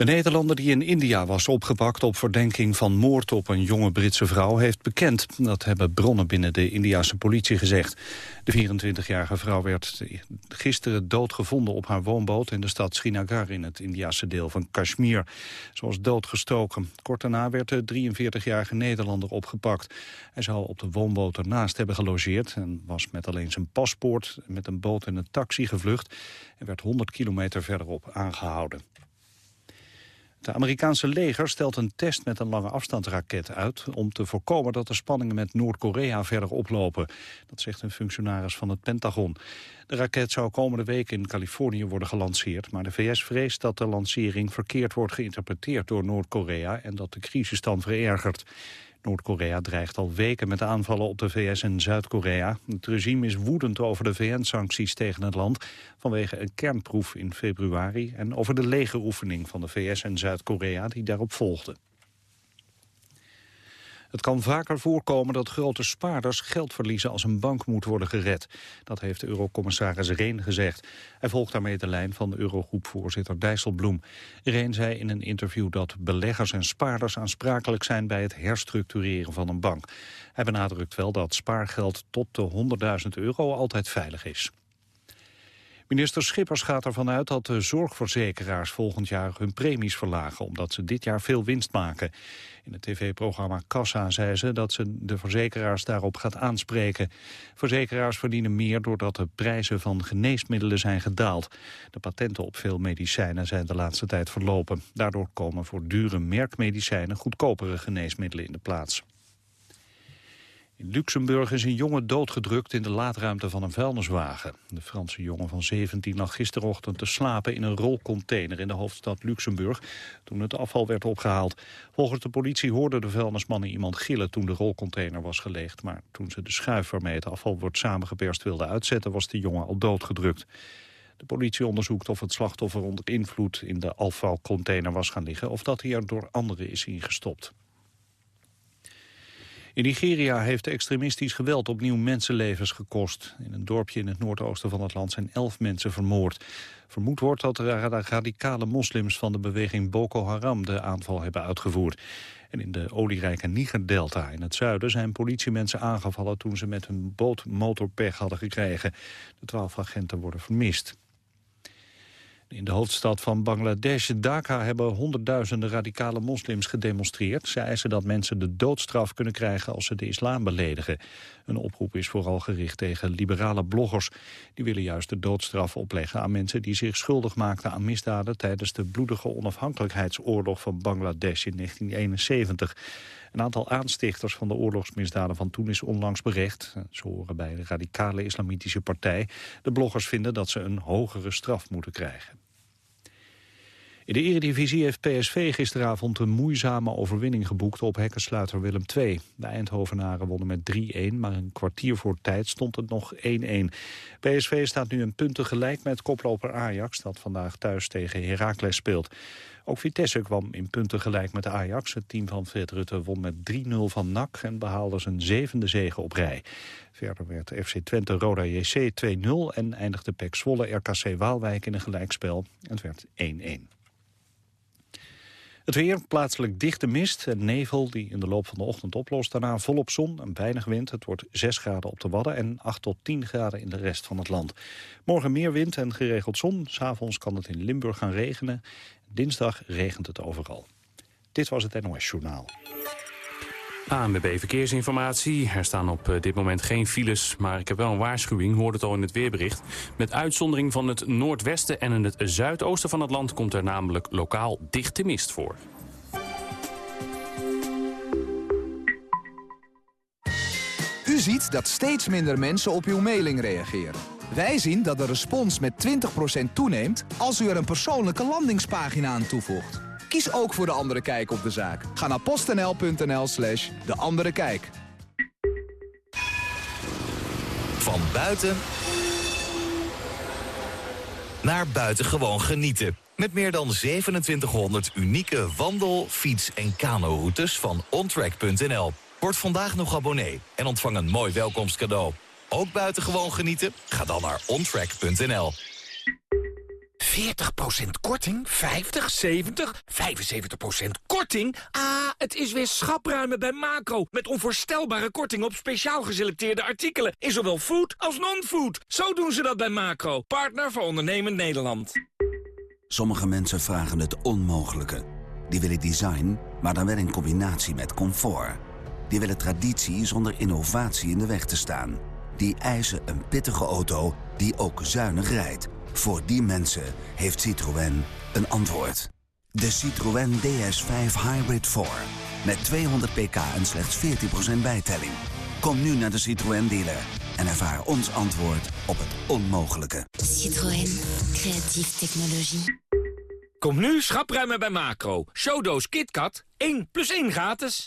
De Nederlander die in India was opgepakt op verdenking van moord op een jonge Britse vrouw heeft bekend. Dat hebben bronnen binnen de Indiase politie gezegd. De 24-jarige vrouw werd gisteren doodgevonden op haar woonboot in de stad Srinagar in het Indiase deel van Kashmir. Ze was doodgestoken. Kort daarna werd de 43-jarige Nederlander opgepakt. Hij zou op de woonboot ernaast hebben gelogeerd en was met alleen zijn paspoort met een boot en een taxi gevlucht en werd 100 kilometer verderop aangehouden. Het Amerikaanse leger stelt een test met een lange afstandsraket uit... om te voorkomen dat de spanningen met Noord-Korea verder oplopen. Dat zegt een functionaris van het Pentagon. De raket zou komende week in Californië worden gelanceerd... maar de VS vreest dat de lancering verkeerd wordt geïnterpreteerd door Noord-Korea... en dat de crisis dan verergert. Noord-Korea dreigt al weken met aanvallen op de VS en Zuid-Korea. Het regime is woedend over de VN-sancties tegen het land... vanwege een kernproef in februari... en over de legeroefening van de VS en Zuid-Korea die daarop volgde. Het kan vaker voorkomen dat grote spaarders geld verliezen als een bank moet worden gered. Dat heeft eurocommissaris Reen gezegd. Hij volgt daarmee de lijn van Eurogroepvoorzitter Dijsselbloem. Reen zei in een interview dat beleggers en spaarders aansprakelijk zijn bij het herstructureren van een bank. Hij benadrukt wel dat spaargeld tot de 100.000 euro altijd veilig is. Minister Schippers gaat ervan uit dat de zorgverzekeraars volgend jaar hun premies verlagen, omdat ze dit jaar veel winst maken. In het tv-programma Kassa zei ze dat ze de verzekeraars daarop gaat aanspreken. Verzekeraars verdienen meer doordat de prijzen van geneesmiddelen zijn gedaald. De patenten op veel medicijnen zijn de laatste tijd verlopen. Daardoor komen voor dure merkmedicijnen goedkopere geneesmiddelen in de plaats. In Luxemburg is een jongen doodgedrukt in de laadruimte van een vuilniswagen. De Franse jongen van 17 lag gisterochtend te slapen in een rolcontainer in de hoofdstad Luxemburg toen het afval werd opgehaald. Volgens de politie hoorden de vuilnismannen iemand gillen toen de rolcontainer was geleegd. Maar toen ze de schuif waarmee het afval wordt samengeperst wilden uitzetten was de jongen al doodgedrukt. De politie onderzoekt of het slachtoffer onder invloed in de afvalcontainer was gaan liggen of dat hij er door anderen is ingestopt. In Nigeria heeft extremistisch geweld opnieuw mensenlevens gekost. In een dorpje in het noordoosten van het land zijn elf mensen vermoord. Vermoed wordt dat de radicale moslims van de beweging Boko Haram de aanval hebben uitgevoerd. En in de olierijke Niger-delta in het zuiden zijn politiemensen aangevallen toen ze met hun boot motorpech hadden gekregen. De twaalf agenten worden vermist. In de hoofdstad van Bangladesh, Dhaka, hebben honderdduizenden radicale moslims gedemonstreerd. Ze eisen dat mensen de doodstraf kunnen krijgen als ze de islam beledigen. Een oproep is vooral gericht tegen liberale bloggers. Die willen juist de doodstraf opleggen aan mensen die zich schuldig maakten aan misdaden tijdens de bloedige onafhankelijkheidsoorlog van Bangladesh in 1971. Een aantal aanstichters van de oorlogsmisdaden van toen is onlangs berecht. Ze horen bij de radicale islamitische partij. De bloggers vinden dat ze een hogere straf moeten krijgen. In de Eredivisie heeft PSV gisteravond een moeizame overwinning geboekt op hekkensluiter Willem II. De Eindhovenaren wonnen met 3-1, maar een kwartier voor tijd stond het nog 1-1. PSV staat nu een punten gelijk met koploper Ajax, dat vandaag thuis tegen Heracles speelt. Ook Vitesse kwam in punten gelijk met Ajax. Het team van Fred Rutte won met 3-0 van NAC en behaalde zijn zevende zege op rij. Verder werd FC Twente Roda JC 2-0 en eindigde PEC Zwolle RKC Waalwijk in een gelijkspel. Het werd 1-1. Het weer, plaatselijk dichte mist en nevel die in de loop van de ochtend oplost. Daarna volop zon en weinig wind. Het wordt 6 graden op de Wadden en 8 tot 10 graden in de rest van het land. Morgen meer wind en geregeld zon. S'avonds kan het in Limburg gaan regenen. Dinsdag regent het overal. Dit was het NOS Journaal. ANWB Verkeersinformatie. Er staan op eh, dit moment geen files, maar ik heb wel een waarschuwing. Hoort het al in het weerbericht. Met uitzondering van het noordwesten en in het zuidoosten van het land... komt er namelijk lokaal dichte mist voor. U ziet dat steeds minder mensen op uw mailing reageren. Wij zien dat de respons met 20% toeneemt als u er een persoonlijke landingspagina aan toevoegt. Kies ook voor De Andere Kijk op de zaak. Ga naar postnl.nl slash De Andere Kijk. Van buiten naar buitengewoon genieten. Met meer dan 2700 unieke wandel-, fiets- en kano-routes van ontrack.nl. Word vandaag nog abonnee en ontvang een mooi welkomstcadeau. Ook buitengewoon genieten? Ga dan naar ontrack.nl. 40% korting? 50, 70, 75% korting? Ah, het is weer schapruimen bij Macro. Met onvoorstelbare korting op speciaal geselecteerde artikelen. In zowel food als non-food. Zo doen ze dat bij Macro. Partner voor ondernemend Nederland. Sommige mensen vragen het onmogelijke. Die willen design, maar dan wel in combinatie met comfort. Die willen traditie zonder innovatie in de weg te staan. Die eisen een pittige auto die ook zuinig rijdt. Voor die mensen heeft Citroën een antwoord. De Citroën DS5 Hybrid 4. Met 200 pk en slechts 14% bijtelling. Kom nu naar de Citroën dealer en ervaar ons antwoord op het onmogelijke. Citroën. Creatieve technologie. Kom nu schapruimen bij Macro. Showdoos KitKat. 1 plus 1 gratis.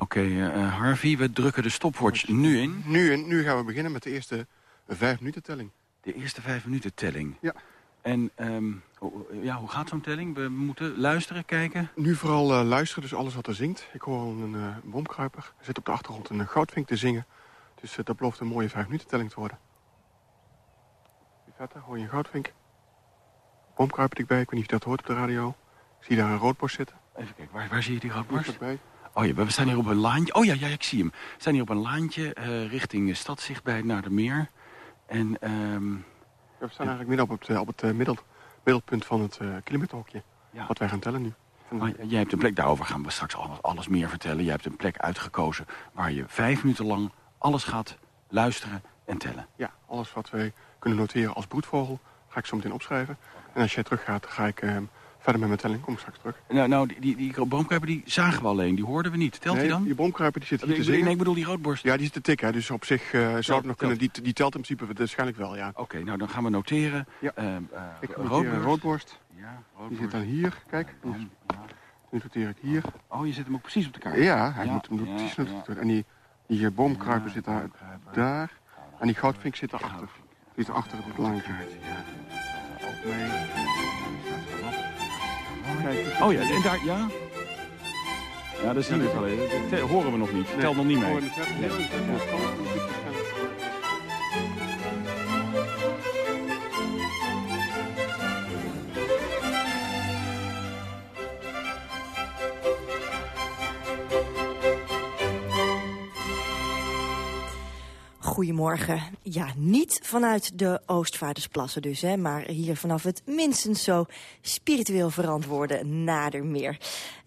Oké, eh, Harvey, we drukken de stopwatch nu in. Nu, in, nu gaan we beginnen met de eerste vijf minuten telling. De eerste vijf minuten telling. Ja. En ehm, ja, hoe gaat zo'n telling? We moeten luisteren, kijken. Nu vooral eh, luisteren, dus alles wat er zingt. Ik hoor een uh, bomkruiper. Er zit op de achtergrond een eh, goudvink te zingen. Dus eh, dat belooft een mooie vijf minuten telling te worden. Die verder hoor je een goudvink. Bomkruiper dichtbij, ik weet niet of je dat hoort op de radio. Ik zie daar een roodborst zitten. Even kijken, waar, waar zie je die roodborst? Dichtbij. Oh ja, we staan hier op een laantje. Oh ja, ja ik zie hem. We staan hier op een laantje eh, richting Stadzicht bij naar de meer. En Ja, we staan eigenlijk midden op het, eh, op het eh, middel, middelpunt van het eh kilometerhokje. Ja. Wat wij gaan tellen nu. Maar jij hebt een plek, daarover gaan we straks alles, alles meer vertellen. Jij hebt een plek uitgekozen waar je vijf minuten lang alles gaat luisteren en tellen. Ja, alles wat wij kunnen noteren als broedvogel ga ik zo meteen opschrijven. En als jij teruggaat, ga ik eh, verder met mijn telling. Kom ik straks terug. Nou, nou die, die, die boomkruiper die zagen we alleen, die hoorden we niet. Telt nee, die dan? Die bomkruiper die zit hier te zingen. nee, ik bedoel die roodborst. Ja, die is te tik, hè. Dus op zich eh, zou het nog kunnen. Die, die telt in principe waarschijnlijk wel, ja. Oké, nou dan gaan we noteren. Ja. Eh, Ik roodborst. Ja, Die zit dan hier. Kijk, Ja, nu ja. nu noteer ik hier. Oh, je zit hem ook precies op de kaart. Ja, hij moet hem precies noteren. En die, die boomkruiper zit daar, boomkruiper. daar. En die goudvink zit daarachter. Goudvink. Die is achter het laantje. Ja. Ook mee. Kijk, Oh ja, en daar, ja? Ja, dat zien we het alleen. Dat horen we nog niet. Telt nog niet mee. Goedemorgen. Ja, niet vanuit de Oostvaardersplassen dus, hè, maar hier vanaf het minstens zo spiritueel verantwoorde Nadermeer.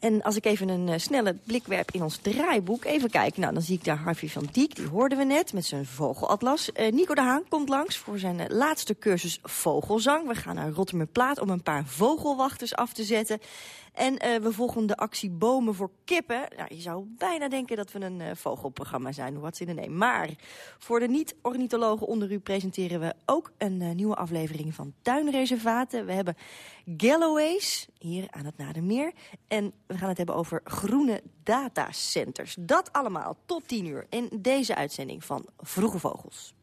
En als ik even een eh, snelle blik werp in ons draaiboek, even kijken. Nou, dan zie ik daar Harvey van Diek, die hoorden we net, met zijn vogelatlas. Eh, Nico de Haan komt langs voor zijn eh, laatste cursus vogelzang. We gaan naar Rotterdam-Plaat om een paar vogelwachters af te zetten. En we volgen de actie Bomen voor Kippen. Nou, je zou bijna denken dat we een vogelprogramma zijn, wat in de neem. Maar voor de niet-ornithologen onder u presenteren we ook een nieuwe aflevering van Tuinreservaten. We hebben Galloways hier aan het Nadermeer. En we gaan het hebben over groene datacenters. Dat allemaal tot 10 uur in deze uitzending van Vroege Vogels.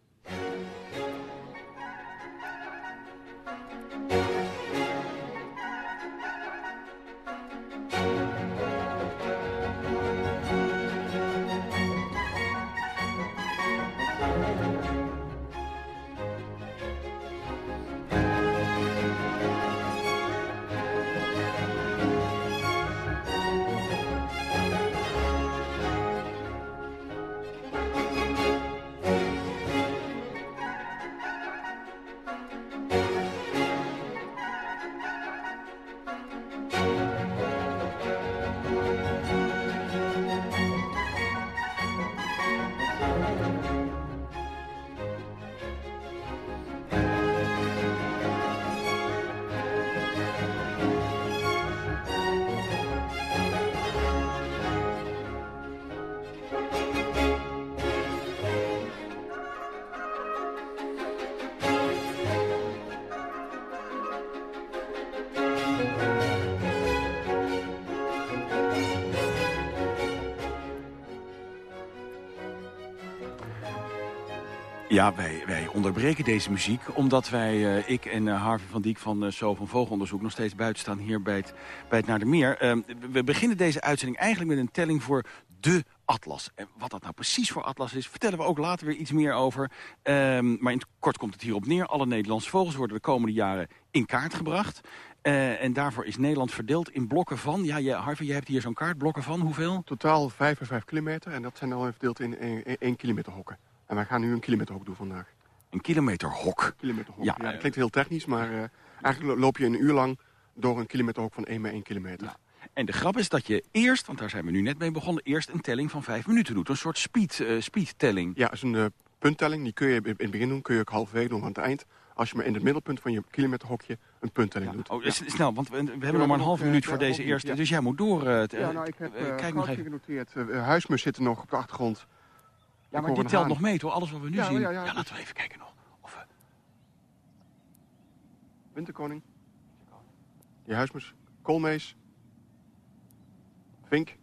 Ja, wij, wij onderbreken deze muziek omdat wij, eh, ik en eh, Harvey van Diek van Zo van Vogelonderzoek... nog steeds buiten staan hier bij het, bij het Naar Meer. Uh, we beginnen deze uitzending eigenlijk met een telling voor de Atlas. En wat dat nou precies voor Atlas is, vertellen we ook later weer iets meer over. Ehm, maar in het kort komt het hierop neer. Alle Nederlandse vogels worden de komende jaren in kaart gebracht. Eh, en daarvoor is Nederland verdeeld in blokken van... Ja, je, Harvey, je hebt hier zo'n kaart. Blokken van hoeveel? Totaal 5 en 5 kilometer. En dat zijn dan verdeeld in 1 kilometer hokken. En wij gaan nu een kilometer hok doen vandaag. Een kilometer hok? Kilometer hok. Ja, ja dat klinkt heel technisch, maar uh, eigenlijk loop je een uur lang... door een kilometer hok van 1 bij 1 kilometer. Ja. En de grap is dat je eerst, want daar zijn we nu net mee begonnen... eerst een telling van 5 minuten doet. Een soort speed, uh, speedtelling. Ja, dat is een uh, punttelling. Die kun je in het begin doen, kun je ook halverwege doen aan het eind als je maar in het middelpunt van je kilometerhokje een punttelling doet. Oh, snel, want we, hebben nog maar een halve minuut voor deze eerste. Dus jij moet door. Uh, ja, nou, ik heb uh, kijk nog even. genoteerd. Uh, huismus zit er nog op de achtergrond. Ja, maar die telt nog mee, toch? Alles wat we nu zien. Ja, ja, laten we even kijken nog. Of, we... Winterkoning. Je huismus. Koolmees. Vink.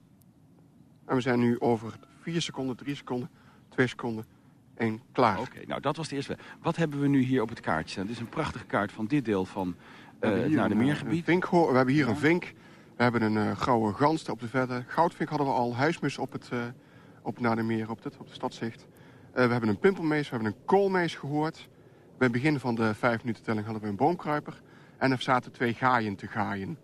En we zijn nu over 4 seconden, 3 seconden, 2 seconden, en klaar. Oké, nou dat was de eerste. Wat hebben we nu hier op het kaartje staan? Dit is een prachtige kaart van dit deel van uh, naar de meergebied. Vink, we hebben hier een vink. We hebben een uh, grauwe gans op de verder. Goudvink hadden we al. Huismus op het, uh, op naar de meer, op, dit, op de stadzicht. we hebben een pimpelmees, we hebben een koolmees gehoord. Bij het begin van de vijf minuten telling hadden we een boomkruiper. En er zaten twee gaaien te gaaien.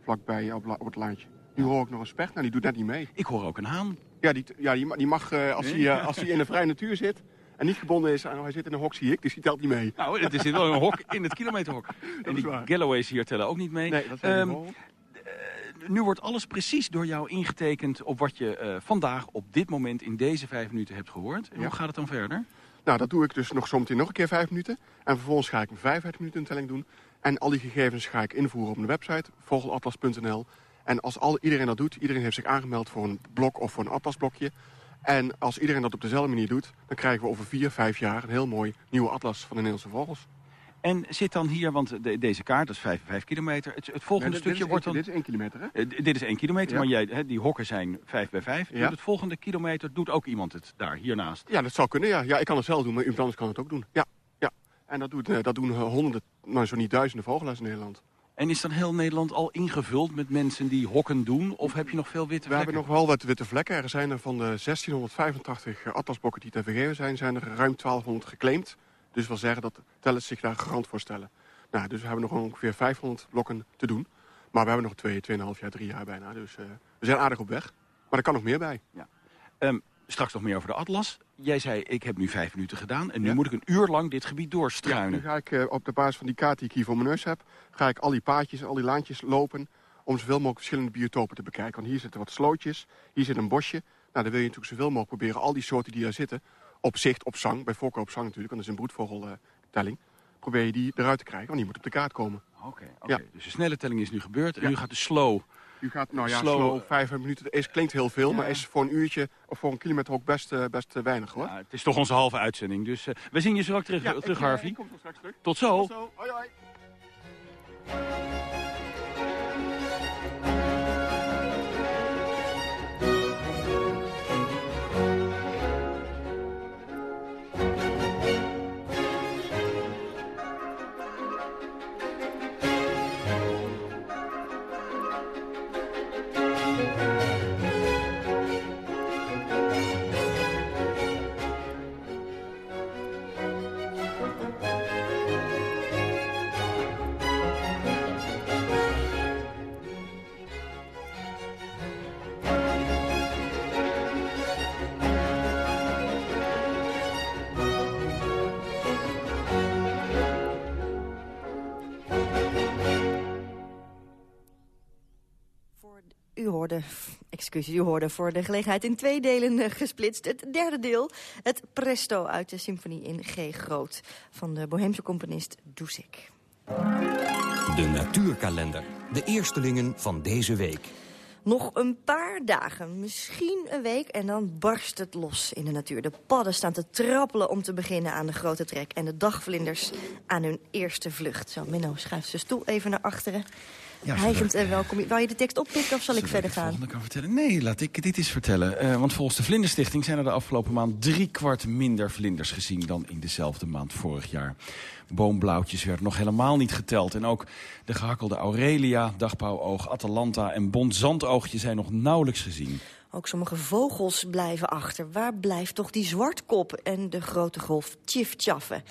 Vlakbij op, op het landje. Nu hoor ik nog een specht, nou die doet net niet mee. Ik hoor ook een haan. Ja, die, ja, die, mag, als hij als in de vrije natuur zit en niet gebonden is aan, hij zit in een hok, zie ik, dus hij telt niet mee. Nou, het is wel een hok in het kilometerhok. en die Galloways hier tellen ook niet mee. Nee, dat zijn um, nu wordt alles precies door jou ingetekend op wat je uh, vandaag op dit moment in deze vijf minuten hebt gehoord. En ja. hoe gaat het dan verder? Nou, dat doe ik dus nog zometeen nog een keer vijf minuten. En vervolgens ga ik een vijf minuten telling doen. En al die gegevens ga ik invoeren op mijn website, vogelatlas.nl. En als al, iedereen dat doet, iedereen heeft zich aangemeld voor een blok of voor een atlasblokje... En als iedereen dat op dezelfde manier doet... dan krijgen we over vier, vijf jaar een heel mooi nieuwe atlas van de Nederlandse vogels. En zit dan hier, want de, deze kaart, dat is 5, 5 kilometer. Het, het volgende nee, stukje wordt dan... Dit is 1 kilometer, hè? Uh, dit is 1 kilometer, ja. maar jij, hè, die hokken zijn 5 bij 5. Ja. het volgende kilometer doet ook iemand het daar, hiernaast? Ja, dat zou kunnen, ja. ja ik kan het zelf doen, maar iemand anders kan het ook doen. Ja, ja. En dat, doet, uh, dat doen honderden, maar zo niet duizenden vogelaars in Nederland. En is dan heel Nederland al ingevuld met mensen die hokken doen? Of heb je nog veel witte vlekken? We hebben nog wel wat witte vlekken. Er zijn er van de 1685 atlasbokken die te vergeven zijn... zijn er ruim 1200 geclaimd. Dus wil zeggen dat tellers zich daar garant voor stellen. Nou, dus we hebben nog ongeveer 500 blokken te doen. Maar we hebben nog twee, 2,5 jaar, drie jaar bijna. Dus uh, we zijn aardig op weg. Maar er kan nog meer bij. Ja. Um, straks nog meer over de atlas. Jij zei, ik heb nu vijf minuten gedaan en nu moet ik een uur lang dit gebied doorstruinen. Ja, nu ga ik uh, op de basis van die kaart die ik hier voor mijn neus heb... ga ik al die paadjes, al die laantjes lopen... om zoveel mogelijk verschillende biotopen te bekijken. Want hier zitten wat slootjes, hier zit een bosje. Nou, dan wil je natuurlijk zoveel mogelijk proberen al die soorten die daar zitten... op zicht, op zang, bij voorkeur op zang natuurlijk... want dat is een broedvogeltelling... Probeer je die eruit te krijgen, want die moet op de kaart komen. Oké, okay, ja. dus de snelle telling is nu gebeurd en nu gaat de slow... U gaat, nou ja, slow, slow vijf minuten. Is, klinkt heel veel, ja. maar is voor een uurtje of voor een kilometer ook best, uh, best uh, weinig hoor. Ja, het is toch onze halve uitzending. Dus uh, we zien je straks terug, terug Harvey. Ik kom straks terug. Tot zo. Tot zo. Hoi, hoi. U hoorde, excuses, u hoorde voor de gelegenheid in twee delen uh, gesplitst. Het derde deel, het presto uit de symfonie in G groot van de Boheemse componist Dusek. De natuurkalender, de eerstelingen van deze week. Nog een paar dagen, misschien een week en dan barst het los in de natuur. De padden staan te trappelen om te beginnen aan de grote trek... en de dagvlinders aan hun eerste vlucht. Zo, Minno schuift zijn stoel even naar achteren. Ja, Hijgend en welkom. Wou je de tekst oppikken of zal ik verder gaan? Ik kan vertellen? Nee, laat ik dit eens vertellen. Uh, want volgens de Vlinderstichting zijn er de afgelopen maand... drie kwart minder vlinders gezien dan in dezelfde maand vorig jaar. Boomblauwtjes werden nog helemaal niet geteld. En ook de gehakkelde Aurelia, dagpauwoog, Atalanta en bontzandoogje zijn nog nauwelijks gezien. Ook sommige vogels blijven achter. Waar blijft toch die zwartkop en de grote golf tjiftjaffen?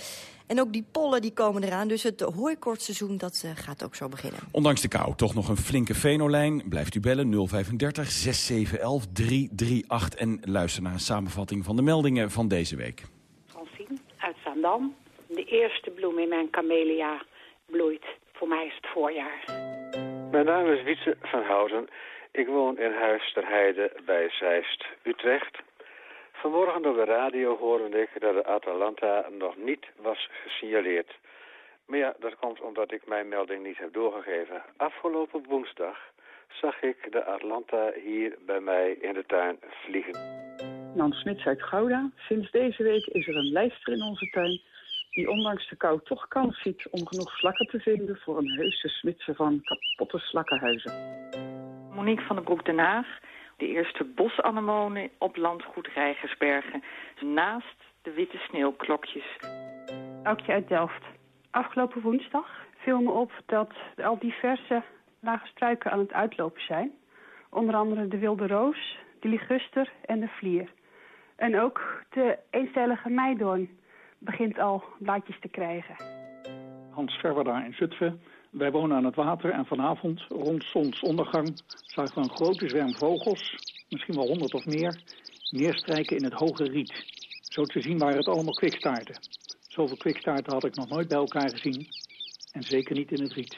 En ook die pollen die komen eraan, dus het hooikortseizoen dat uh, gaat ook zo beginnen. Ondanks de kou, toch nog een flinke venolijn. Blijft u bellen 035 6711 338 en luister naar een samenvatting van de meldingen van deze week. Francine uit Zaandam. De eerste bloem in mijn camellia bloeit. Voor mij is het voorjaar. Mijn naam is Wietse van Houten. Ik woon in Huis ter Heide bij Zeist, Utrecht. Vanmorgen door de radio hoorde ik dat de Atalanta nog niet was gesignaleerd. Maar ja, dat komt omdat ik mijn melding niet heb doorgegeven. Afgelopen woensdag zag ik de Atlanta hier bij mij in de tuin vliegen. Nan Smits uit Gouda. Sinds deze week is er een lijster in onze tuin die ondanks de kou toch kans ziet om genoeg slakken te vinden voor een heuse smidse van kapotte slakkenhuizen. Monique van den Broek Den Haag de eerste bosanemonen op landgoed Rijgersbergen. Naast de witte sneeuwklokjes. Aukje uit Delft. Afgelopen woensdag viel me op dat al diverse lage struiken aan het uitlopen zijn. Onder andere de wilde roos, de liguster en de vlier. En ook de eencellige meidoorn begint al blaadjes te krijgen. Hans Verwerda in Zutphen wij wonen aan het water en vanavond, rond zonsondergang, zagen we een grote zwerm vogels, misschien wel honderd of meer, neerstrijken in het hoge riet. Zo te zien waren het allemaal kwikstaarten. Zoveel kwikstaarten had ik nog nooit bij elkaar gezien en zeker niet in het riet.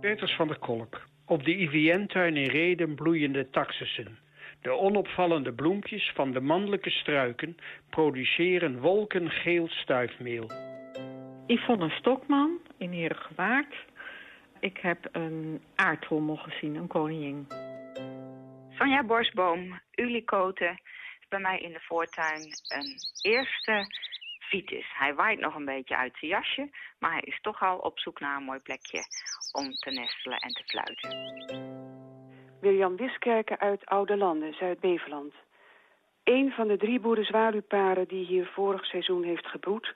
Peters van der Kolk. Op de IVN-tuin in Reden bloeien de taxussen. De onopvallende bloempjes van de mannelijke struiken produceren wolken geel stuifmeel. Yvonne Stokman in Herengewaard. Ik heb een aardhommel gezien, een koningin. Sonja Borsboom, Ulicote, is bij mij in de voortuin een eerste vitis. Hij waait nog een beetje uit zijn jasje, maar hij is toch al op zoek naar een mooi plekje om te nestelen en te fluiten. William Wiskerken uit Oude Landen, Zuid-Beveland. Een van de drie boerenzwaluwparen die hier vorig seizoen heeft gebroed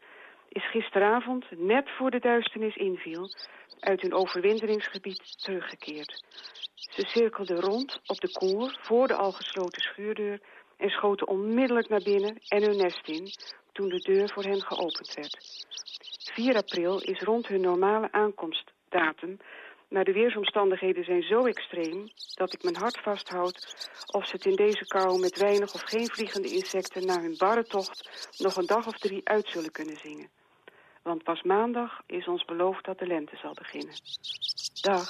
is gisteravond, net voor de duisternis inviel, uit hun overwinteringsgebied teruggekeerd. Ze cirkelden rond op de koer voor de al gesloten schuurdeur en schoten onmiddellijk naar binnen en hun nest in toen de deur voor hen geopend werd. 4 april is rond hun normale aankomstdatum, maar de weersomstandigheden zijn zo extreem dat ik mijn hart vasthoud of ze het in deze kou met weinig of geen vliegende insecten na hun barre tocht nog een dag of drie uit zullen kunnen zingen. Want pas maandag is ons beloofd dat de lente zal beginnen. Dag.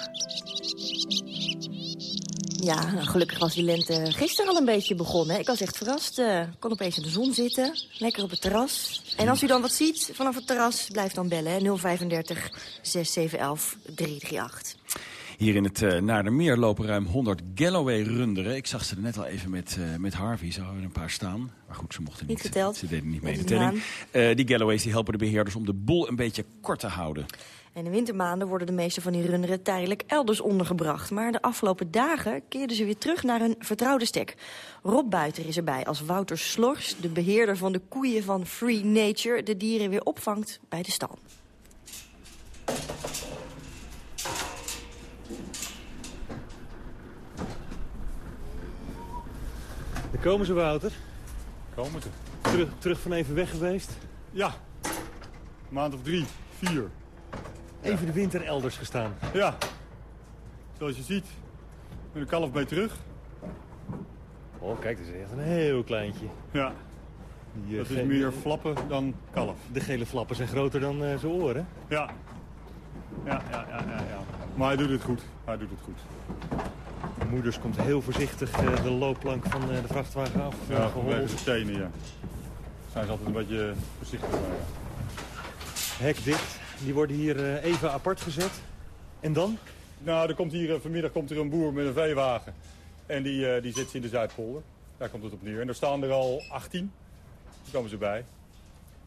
Ja, nou, gelukkig was die lente gisteren al een beetje begonnen. Ik was echt verrast. Uh, kon opeens in de zon zitten. Lekker op het terras. En als u dan wat ziet vanaf het terras, blijf dan bellen. Hè? 035 6711 338. Hier in het uh, Naardermeer lopen ruim 100 Galloway-runderen. Ik zag ze er net al even met, uh, met Harvey. Ze hadden een paar staan. Maar goed, ze mochten niet. Niet. Ze deden niet mee in de telling. Uh, die Galloways die helpen de beheerders om de boel een beetje kort te houden. En in wintermaanden worden de meeste van die runderen tijdelijk elders ondergebracht. Maar de afgelopen dagen keerden ze weer terug naar hun vertrouwde stek. Rob Buiter is erbij als Wouter Slors, de beheerder van de koeien van Free Nature... de dieren weer opvangt bij de stal. Daar komen ze, Wouter. Komen ze. Terug, terug van even weg geweest? Ja. maand of drie, vier. Even de winter elders gestaan. Ja. Zoals je ziet, met een kalf bij terug. Oh, kijk, dat is echt een heel kleintje. Ja. Die, dat is meer flappen dan kalf. De gele flappen zijn groter dan uh, zijn oren. Ja. Ja, ja, ja, ja, ja. Maar hij doet het goed. Hij doet het goed. De moeders komt heel voorzichtig uh, de loopplank van uh, de vrachtwagen af. Ja, vanwege de stenen, ja. Zijn ze altijd een beetje voorzichtig ja. Hek dicht. Die worden hier even apart gezet. En dan? Nou, er komt hier, vanmiddag komt er een boer met een veewagen. En die, die zit ze in de Zuidpolder. Daar komt het op neer. En er staan er al 18. Daar komen ze bij.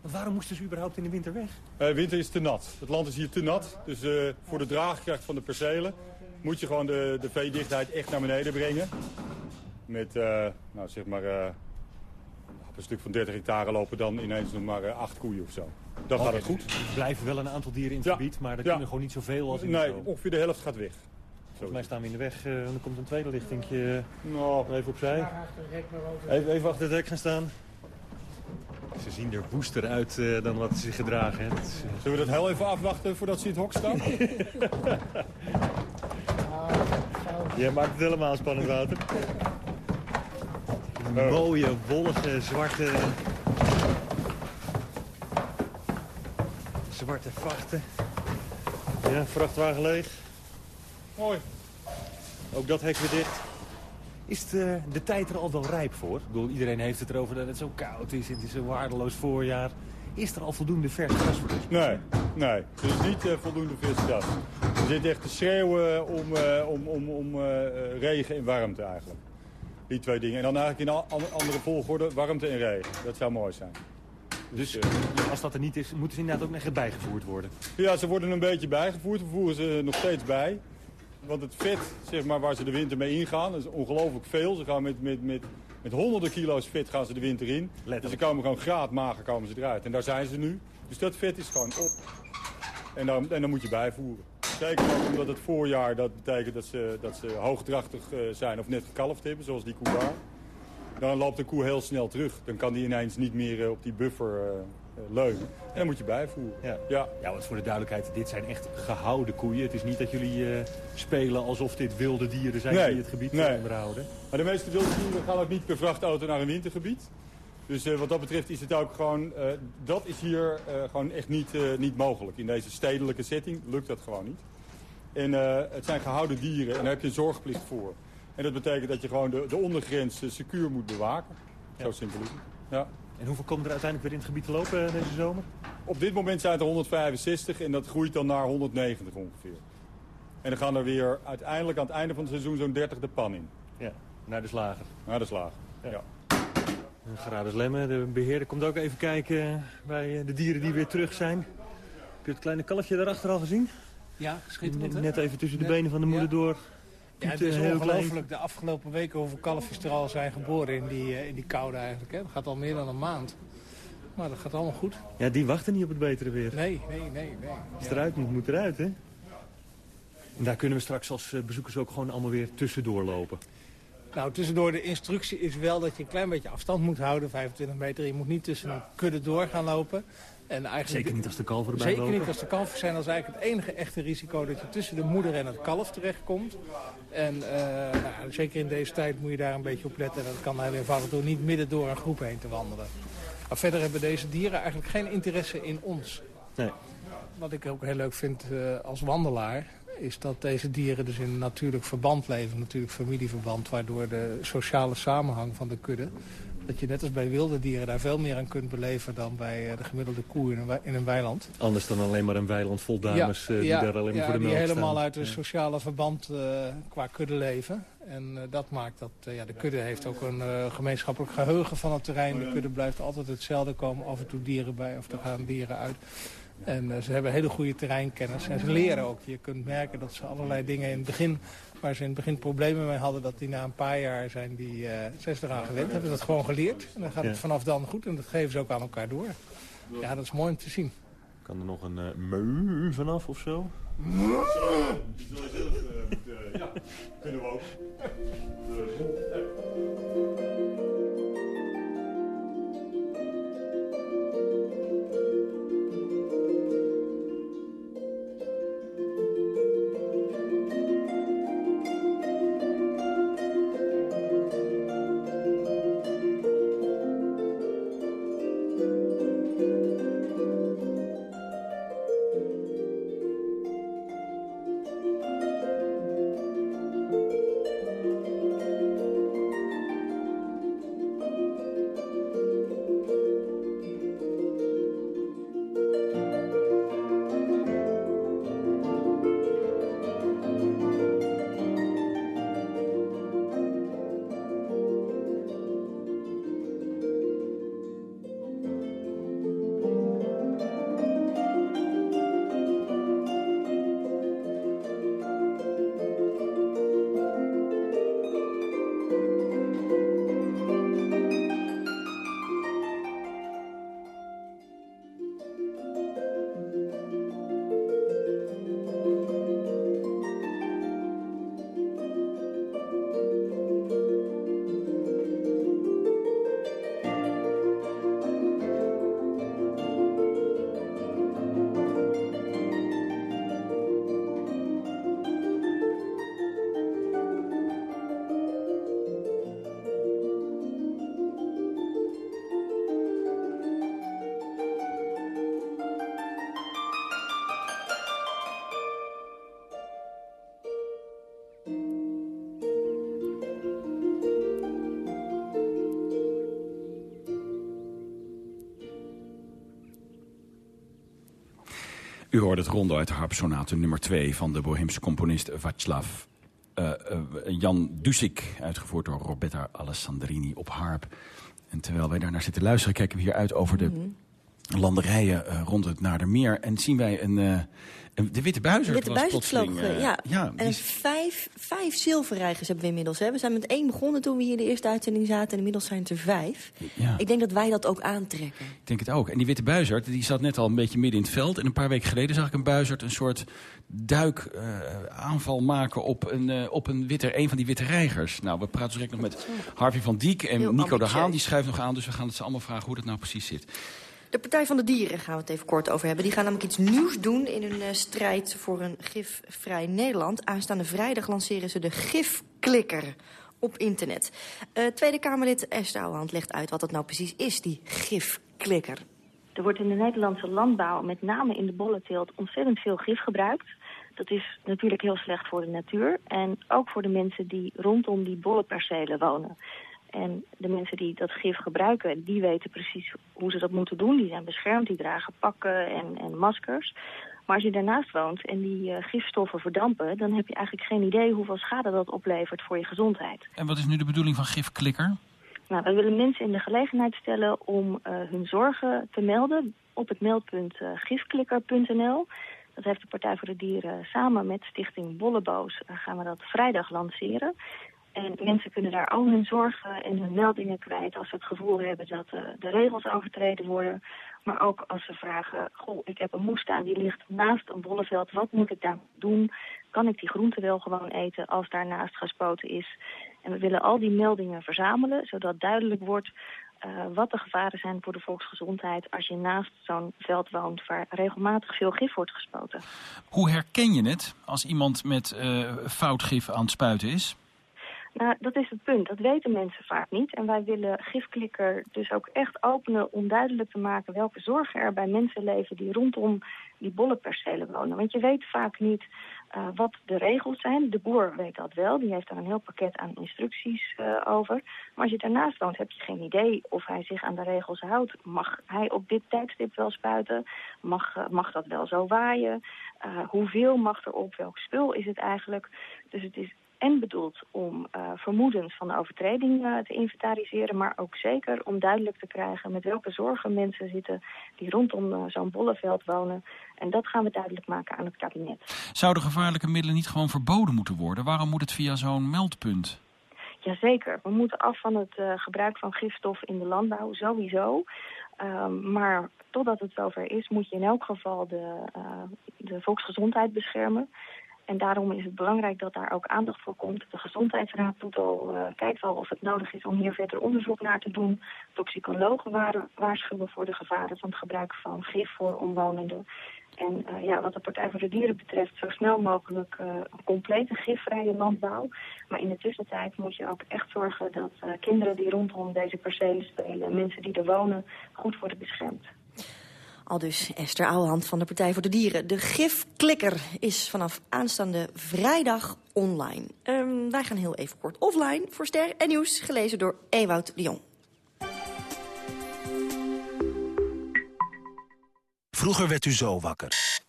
Maar waarom moesten ze überhaupt in de winter weg? Uh, winter is te nat. Het land is hier te nat. Dus uh, voor de draagkracht van de percelen moet je gewoon de, de veedichtheid echt naar beneden brengen. Met, uh, nou zeg maar, op een stuk van 30 hectare lopen dan ineens nog maar acht koeien of zo. Dan gaat het goed. Er blijven wel een aantal dieren in het ja. gebied, maar er ja. kunnen gewoon niet zoveel als in Nee, zo. ongeveer de helft gaat weg. Volgens mij staan we in de weg. Uh, dan komt een tweede lichtingje nou. even opzij. Even, even achter het hek gaan staan. Ze zien er woester uit uh, dan wat ze zich gedragen. Hè. Is, uh... Zullen we dat heel even afwachten voordat ze in het hok staan? Jij maakt het helemaal spannend, Wouter. Mooie, wollige, zwarte... Zwarte vachten. Ja, vrachtwagen leeg. Mooi. Ook dat hek weer dicht. Is de, de tijd er al wel rijp voor? Ik bedoel, iedereen heeft het erover dat het zo koud is. Het is een waardeloos voorjaar. Is er al voldoende vers gras voor dit? Nee, nee. Er is niet uh, voldoende vers gras. We zitten echt te schreeuwen om, uh, om, om, om uh, regen en warmte eigenlijk. Die twee dingen. En dan eigenlijk in andere volgorde warmte en regen. Dat zou mooi zijn. Dus, dus als dat er niet is, moeten ze inderdaad ook nog bijgevoerd worden? Ja, ze worden een beetje bijgevoerd. We voeren ze nog steeds bij. Want het vet, zeg maar, waar ze de winter mee ingaan, is ongelooflijk veel. Ze gaan met, met, met, met honderden kilo's vet gaan ze de winter in. Dus ze komen gewoon graadmager komen ze eruit. En daar zijn ze nu. Dus dat vet is gewoon op. En dan, en dan moet je bijvoeren. Zeker ook omdat het voorjaar, dat betekent dat ze, dat ze hoogdrachtig eh, zijn of net gekalfd hebben, zoals die koe daar. Dan loopt de koe heel snel terug. Dan kan die ineens niet meer eh, op die buffer uh, leunen. En dan moet je bijvoeren. Ja. Ja. ja, want voor de duidelijkheid, dit zijn echt gehouden koeien. Het is niet dat jullie uh, spelen alsof dit wilde dieren zijn nee. die het gebied nee. onderhouden. Maar de meeste wilde dieren gaan ook niet per vrachtauto naar een wintergebied. Dus uh, wat dat betreft is het ook gewoon, uh, dat is hier gewoon echt niet, niet mogelijk. In deze stedelijke setting lukt dat gewoon niet. En het zijn gehouden dieren en daar heb je een zorgplicht voor. En dat betekent dat je gewoon de, de ondergrens secuur moet bewaken. Ja. Zo simpel is het. Ja. En hoeveel komen er uiteindelijk weer in het gebied te lopen deze zomer? Op dit moment zijn het er 165 en dat groeit dan naar 190 ongeveer. En dan gaan er weer uiteindelijk aan het einde van het seizoen zo'n 30 de pan in. Ja, naar de slager. Naar de slager, ja. ja. Gerardus Lemme, de beheerder, komt ook even kijken bij de dieren die weer terug zijn. Heb je het kleine kalfje daarachter al gezien? Ja, schitterend? Net even tussen de benen van de moeder ja. door. Ja, het is ongelooflijk. De afgelopen weken hoeveel kalfjes er al zijn geboren in die, uh, in die koude eigenlijk. Hè. Dat gaat al meer dan een maand. Maar dat gaat allemaal goed. Ja, die wachten niet op het betere weer. Nee, nee, nee. nee. Als het eruit moet, moet eruit, hè? En daar kunnen we straks als bezoekers ook gewoon allemaal weer tussendoor lopen. Nou, tussendoor de instructie is wel dat je een klein beetje afstand moet houden. 25 meter. Je moet niet tussen een kudde door gaan lopen. En eigenlijk, zeker niet als de kalveren erbij Zeker lopen. niet als de kalveren zijn. Dat is eigenlijk het enige echte risico dat je tussen de moeder en het kalf terechtkomt. En uh, nou, zeker in deze tijd moet je daar een beetje op letten. Dat kan heel eenvoudig door niet midden door een groep heen te wandelen. Maar verder hebben deze dieren eigenlijk geen interesse in ons. Nee. Wat ik ook heel leuk vind uh, als wandelaar is dat deze dieren dus in natuurlijk verband leven, natuurlijk familieverband, waardoor de sociale samenhang van de kudde dat je net als bij wilde dieren daar veel meer aan kunt beleven dan bij uh, de gemiddelde koe in een, in een, weiland. Anders dan alleen maar een weiland vol dames ja, uh, die ja, daar alleen maar ja, voor de melk die helemaal staan. uit het sociale verband uh, qua kudde leven. En dat maakt dat ja, de kudde heeft ook een gemeenschappelijk geheugen van het terrein. De kudde blijft altijd hetzelfde komen, af en toe dieren bij of er gaan dieren uit. En ze hebben hele goede terreinkennis en ze leren ook. Je kunt merken dat ze allerlei dingen in het begin waar ze in het begin problemen mee hadden... dat die na een paar jaar zijn, die, uh, zijn ze eraan gewend. Hebben dat gewoon geleerd. En dan gaat Ja. het vanaf dan goed. En dat geven ze ook aan elkaar door. Ja, dat is mooi om te zien. Kan er nog een uh, meu vanaf of zo? Ja, kunnen we ook. U hoorde het rondo uit de harpsonate nummer 2 van de Boheemse componist Václav uh, uh, Jan Dusik, uitgevoerd door Roberta Alessandrini op harp. En terwijl wij daar naar zitten luisteren, kijken we hier uit over de Mhm. landerijen uh, rond het Naardermeer. En zien wij een, een de witte buizerd. De witte was buizerd vloog, ja. ja en zilverreigers hebben we inmiddels. Hè. We zijn met één begonnen toen we hier de eerste uitzending zaten. En inmiddels zijn het er vijf. Ja. Ik denk dat wij dat ook aantrekken. Ik denk het ook. En die witte buizerd, die zat net al een beetje midden in het veld. En een paar weken geleden zag ik een buizerd een soort duik uh, aanval maken op een, uh, op een, witte, een van die witte reigers. Nou, we praten direct nog met Harvey van Diek en Heel Nico de. Haan. Die schuift nog aan, dus we gaan het ze allemaal vragen hoe dat nou precies zit. De Partij van de Dieren gaan we het even kort over hebben. Die gaan namelijk iets nieuws doen in hun uh, strijd voor een gifvrij Nederland. Aanstaande vrijdag lanceren ze de gifklikker op internet. Uh, Tweede Kamerlid Esther Ouwehand legt uit wat dat nou precies is, die gifklikker. Er wordt in de Nederlandse landbouw, met name in de bollenteelt, ontzettend veel gif gebruikt. Dat is natuurlijk heel slecht voor de natuur en ook voor de mensen die rondom die bollenpercelen wonen. En de mensen die dat gif gebruiken, die weten precies hoe ze dat moeten doen. Die zijn beschermd, die dragen pakken en, en maskers. Maar als je daarnaast woont en die uh, gifstoffen verdampen... dan heb je eigenlijk geen idee hoeveel schade dat oplevert voor je gezondheid. En wat is nu de bedoeling van gifklikker? Nou, wij willen mensen in de gelegenheid stellen om uh, hun zorgen te melden... op het meldpunt uh, gifklikker.nl. Dat heeft de Partij voor de Dieren samen met Stichting Bolleboos... gaan we dat vrijdag lanceren... En mensen kunnen daar al hun zorgen en hun meldingen kwijt als ze het gevoel hebben dat uh, de regels overtreden worden. Maar ook als ze vragen, goh, ik heb een moes staan die ligt naast een bolleveld. Wat moet ik daar doen? Kan ik die groente wel gewoon eten als daarnaast gespoten is? En we willen al die meldingen verzamelen, zodat duidelijk wordt uh, wat de gevaren zijn voor de volksgezondheid als je naast zo'n veld woont waar regelmatig veel gif wordt gespoten. Hoe herken je het als iemand met uh, fout gif aan het spuiten is? Nou, dat is het punt. Dat weten mensen vaak niet. En wij willen gifklikker dus ook echt openen om duidelijk te maken welke zorgen er bij mensen leven die rondom die bollenpercelen wonen. Want je weet vaak niet uh, wat de regels zijn. De boer weet dat wel. Die heeft daar een heel pakket aan instructies uh, over. Maar als je daarnaast woont heb je geen idee of hij zich aan de regels houdt. Mag hij op dit tijdstip wel spuiten? Mag, uh, mag dat wel zo waaien? hoeveel mag er op? Welk spul is het eigenlijk? Dus het is en bedoeld om uh, vermoedens van overtreding uh, te inventariseren... maar ook zeker om duidelijk te krijgen met welke zorgen mensen zitten... die rondom uh, zo'n bolleveld wonen. En dat gaan we duidelijk maken aan het kabinet. Zouden gevaarlijke middelen niet gewoon verboden moeten worden? Waarom moet het via zo'n meldpunt? Jazeker. We moeten af van het gebruik van gifstof in de landbouw, sowieso. Um, maar totdat het zover is, moet je in elk geval de, de volksgezondheid beschermen... En daarom is het belangrijk dat daar ook aandacht voor komt. De Gezondheidsraad doet al, uh, kijkt al of het nodig is om hier verder onderzoek naar te doen. Toxicologen waarschuwen voor de gevaren van het gebruik van gif voor omwonenden. En uh, ja, wat de Partij voor de Dieren betreft, zo snel mogelijk uh, een complete gifvrije landbouw. Maar in de tussentijd moet je ook echt zorgen dat kinderen die rondom deze percelen spelen, mensen die er wonen, goed worden beschermd. Al dus Esther Ouwehand van de Partij voor de Dieren. De gifklikker is vanaf aanstaande vrijdag online. Um, wij gaan heel even kort offline voor Ster en Nieuws, gelezen door Ewout de Jong. Vroeger werd u zo wakker.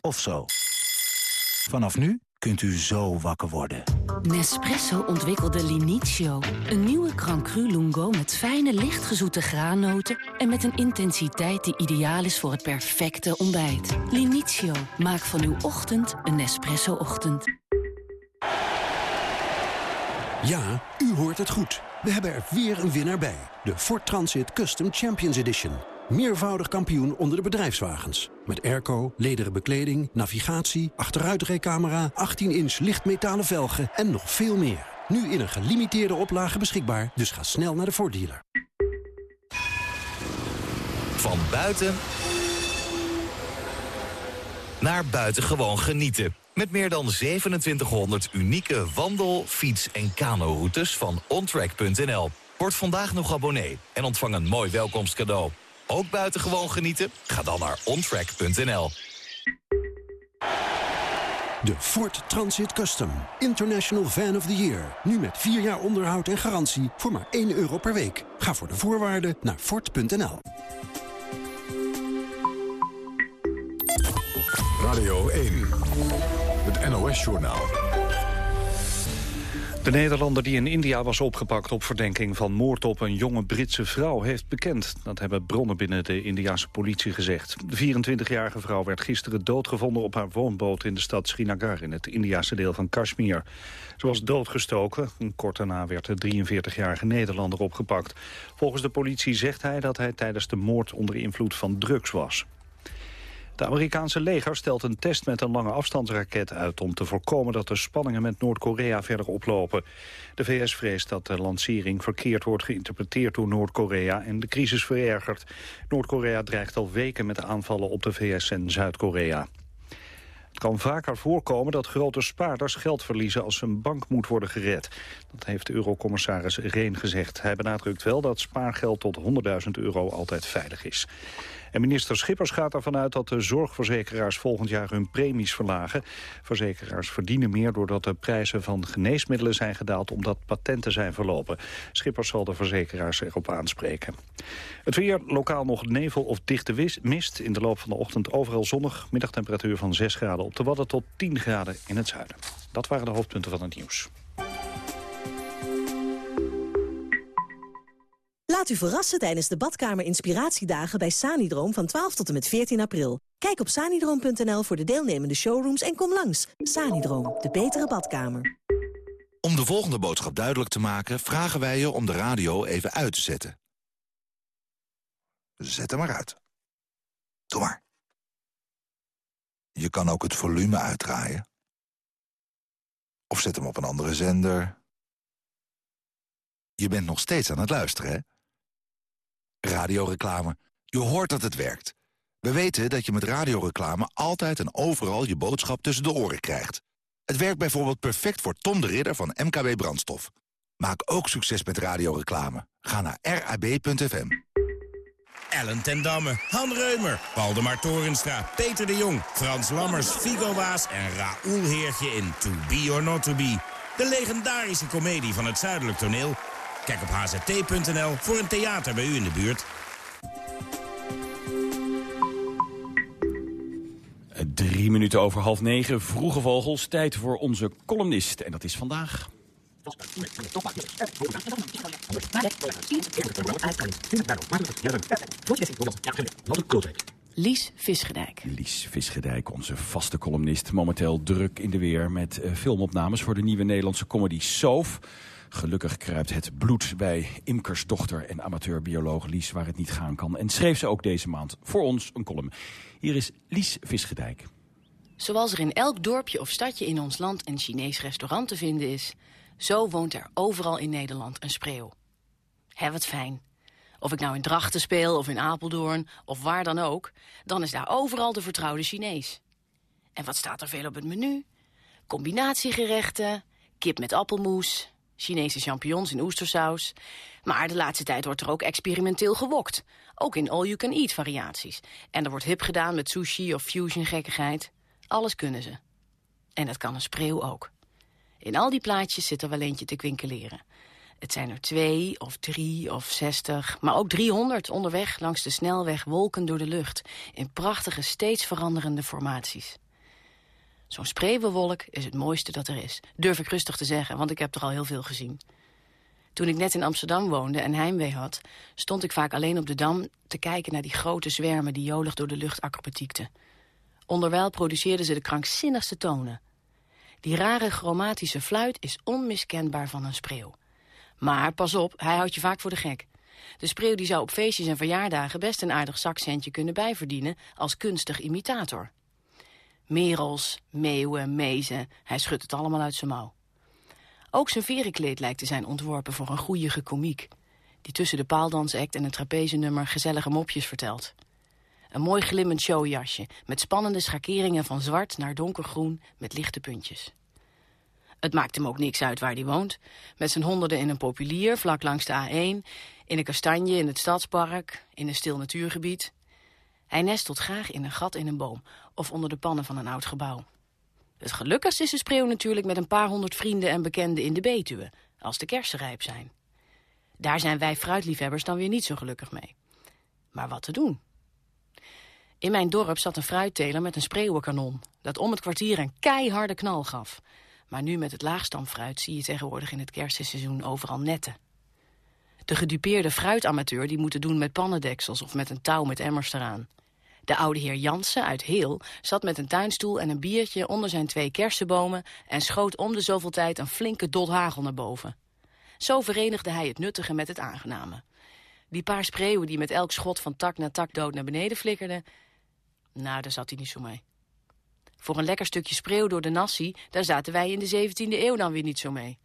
Of zo. Vanaf nu kunt u zo wakker worden. Nespresso ontwikkelde Linizio. Een nieuwe Crancru Lungo met fijne, lichtgezoete graannoten... en met een intensiteit die ideaal is voor het perfecte ontbijt. Linizio, maak van uw ochtend een Nespresso-ochtend. Ja, u hoort het goed. We hebben er weer een winnaar bij. De Ford Transit Custom Champions Edition. Meervoudig kampioen onder de bedrijfswagens. Met airco, lederen bekleding, navigatie, achteruitrijcamera... 18-inch lichtmetalen velgen en nog veel meer. Nu in een gelimiteerde oplage beschikbaar, dus ga snel naar de Ford dealer. Van buiten naar buitengewoon genieten. Met meer dan 2700 unieke wandel-, fiets- en kano-routes van ontrack.nl. Word vandaag nog abonnee en ontvang een mooi welkomstcadeau. Ook buitengewoon genieten? Ga dan naar ontrack.nl. De Ford Transit Custom. International Van of the Year. Nu met 4 jaar onderhoud en garantie voor maar 1 euro per week. Ga voor de voorwaarden naar Ford.nl. Radio 1. Het NOS-journaal. De Nederlander die in India was opgepakt op verdenking van moord op een jonge Britse vrouw heeft bekend. Dat hebben bronnen binnen de Indiase politie gezegd. De 24-jarige vrouw werd gisteren doodgevonden op haar woonboot in de stad Srinagar in het Indiase deel van Kashmir. Ze was doodgestoken. Kort daarna werd de 43-jarige Nederlander opgepakt. Volgens de politie zegt hij dat hij tijdens de moord onder invloed van drugs was. Het Amerikaanse leger stelt een test met een lange afstandsraket uit... om te voorkomen dat de spanningen met Noord-Korea verder oplopen. De VS vreest dat de lancering verkeerd wordt geïnterpreteerd door Noord-Korea... en de crisis verergert. Noord-Korea dreigt al weken met aanvallen op de VS en Zuid-Korea. Het kan vaker voorkomen dat grote spaarders geld verliezen als een bank moet worden gered. Dat heeft eurocommissaris Reen gezegd. Hij benadrukt wel dat spaargeld tot 100.000 euro altijd veilig is. En minister Schippers gaat ervan uit dat de zorgverzekeraars volgend jaar hun premies verlagen. Verzekeraars verdienen meer doordat de prijzen van geneesmiddelen zijn gedaald omdat patenten zijn verlopen. Schippers zal de verzekeraars erop aanspreken. Het weer, lokaal nog nevel of dichte mist. In de loop van de ochtend overal zonnig. Middagtemperatuur van 6 graden op de Wadden tot 10 graden in het zuiden. Dat waren de hoofdpunten van het nieuws. U verrassen tijdens de badkamer inspiratiedagen bij Sanidroom van 12 tot en met 14 april. Kijk op sanidroom.nl voor de deelnemende showrooms en kom langs. Sanidroom, de betere badkamer. Om de volgende boodschap duidelijk te maken... vragen wij je om de radio even uit te zetten. Zet hem maar uit. Doe maar. Je kan ook het volume uitdraaien. Of zet hem op een andere zender. Je bent nog steeds aan het luisteren, hè? Radioreclame. Je hoort dat het werkt. We weten dat je met radioreclame altijd en overal je boodschap tussen de oren krijgt. Het werkt bijvoorbeeld perfect voor Tom de Ridder van MKB Brandstof. Maak ook succes met radioreclame. Ga naar rab.fm. Ellen ten Damme, Han Reumer, Waldemar Torenstra, Peter de Jong... Frans Lammers, Figo Waas en Raoul Heertje in To Be or Not To Be. De legendarische komedie van het Zuidelijk Toneel Kijk op hzt.nl voor een theater bij u in de buurt. Drie minuten over half negen, vroege vogels, tijd voor onze columnist. En dat is vandaag... Lies Visgedijk. Lies Visgedijk, onze vaste columnist. Momenteel druk in de weer met uh, filmopnames voor de nieuwe Nederlandse comedy Soof. Gelukkig kruipt het bloed bij imkersdochter en amateurbioloog Lies waar het niet gaan kan. En schreef ze ook deze maand voor ons een column. Hier is Lies Visgedijk. Zoals er in elk dorpje of stadje in ons land een Chinees restaurant te vinden is... zo woont er overal in Nederland een spreeuw. Hé, wat fijn. Of ik nou in Drachten speel of in Apeldoorn of waar dan ook... dan is daar overal de vertrouwde Chinees. En wat staat er veel op het menu? Combinatiegerechten, kip met appelmoes, Chinese champignons in oestersaus. Maar de laatste tijd wordt er ook experimenteel gewokt. Ook in all-you-can-eat variaties. En er wordt hip gedaan met sushi of fusion gekkigheid. Alles kunnen ze. En dat kan een spreeuw ook. In al die plaatjes zit er wel eentje te kwinkeleren. Het zijn er twee of drie of zestig, maar ook driehonderd onderweg langs de snelweg wolken door de lucht. In prachtige, steeds veranderende formaties. Zo'n spreeuwenwolk is het mooiste dat er is. Durf ik rustig te zeggen, want ik heb er al heel veel gezien. Toen ik net in Amsterdam woonde en heimwee had... stond ik vaak alleen op de Dam te kijken naar die grote zwermen... die jolig door de lucht acrobatiekten. Onderwijl produceerden ze de krankzinnigste tonen. Die rare chromatische fluit is onmiskenbaar van een spreeuw. Maar pas op, hij houdt je vaak voor de gek. De spreeuw die zou op feestjes en verjaardagen best een aardig zakcentje kunnen bijverdienen... als kunstig imitator. Merels, meeuwen, mezen, hij schudt het allemaal uit zijn mouw. Ook zijn verenkleed lijkt te zijn ontworpen voor een goeie komiek... die tussen de paaldansact en het trapezenummer gezellige mopjes vertelt. Een mooi glimmend showjasje met spannende schakeringen van zwart naar donkergroen met lichte puntjes. Het maakt hem ook niks uit waar hij woont. Met zijn honderden in een populier vlak langs de A1... in een kastanje in het stadspark, in een stil natuurgebied... Hij nestelt graag in een gat in een boom of onder de pannen van een oud gebouw. Het gelukkigst is de spreeuw natuurlijk met een paar honderd vrienden en bekenden in de Betuwe, als de kersen rijp zijn. Daar zijn wij fruitliefhebbers dan weer niet zo gelukkig mee. Maar wat te doen? In mijn dorp zat een fruitteler met een spreeuwenkanon... dat om het kwartier een keiharde knal gaf. Maar nu met het laagstamfruit zie je tegenwoordig in het kerstseizoen overal netten. De gedupeerde fruitamateur die moet het doen met pannendeksels... of met een touw met emmers eraan. De oude heer Jansen uit Heel zat met een tuinstoel en een biertje... onder zijn twee kersenbomen en schoot om de zoveel tijd een flinke dot hagel naar boven. Zo verenigde hij het nuttige met het aangename. Die paar spreeuwen die met elk schot van tak naar tak dood naar beneden flikkerden... nou, daar zat hij niet zo mee. Voor een lekker stukje spreeuw door de nassie... daar zaten wij in de 17e eeuw dan weer niet zo mee.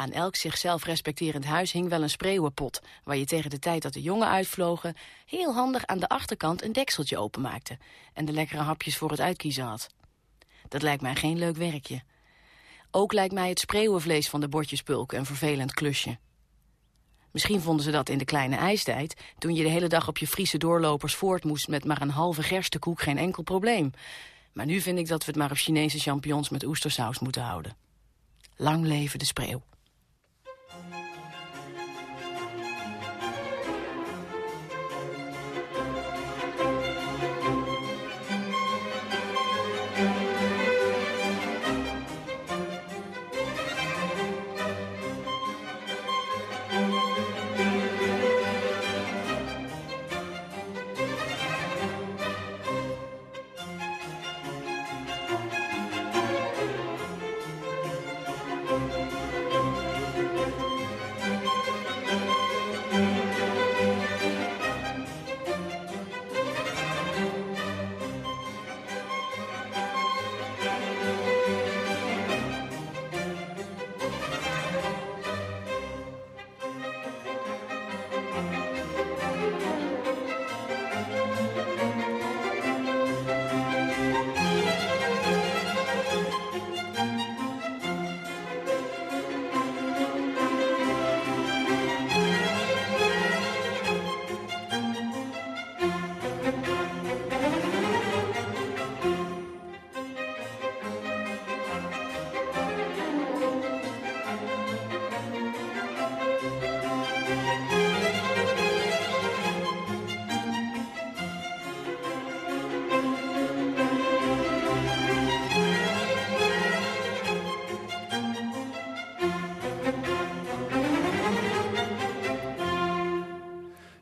Aan elk zichzelf respecterend huis hing wel een spreeuwenpot... waar je tegen de tijd dat de jongen uitvlogen... heel handig aan de achterkant een dekseltje openmaakte... en de lekkere hapjes voor het uitkiezen had. Dat lijkt mij geen leuk werkje. Ook lijkt mij het spreeuwenvlees van de bordjespulken een vervelend klusje. Misschien vonden ze dat in de kleine ijstijd... toen je de hele dag op je Friese doorlopers voort moest... met maar een halve gerstekoek geen enkel probleem. Maar nu vind ik dat we het maar op Chinese champignons met oestersaus moeten houden. Lang leven de spreeuw.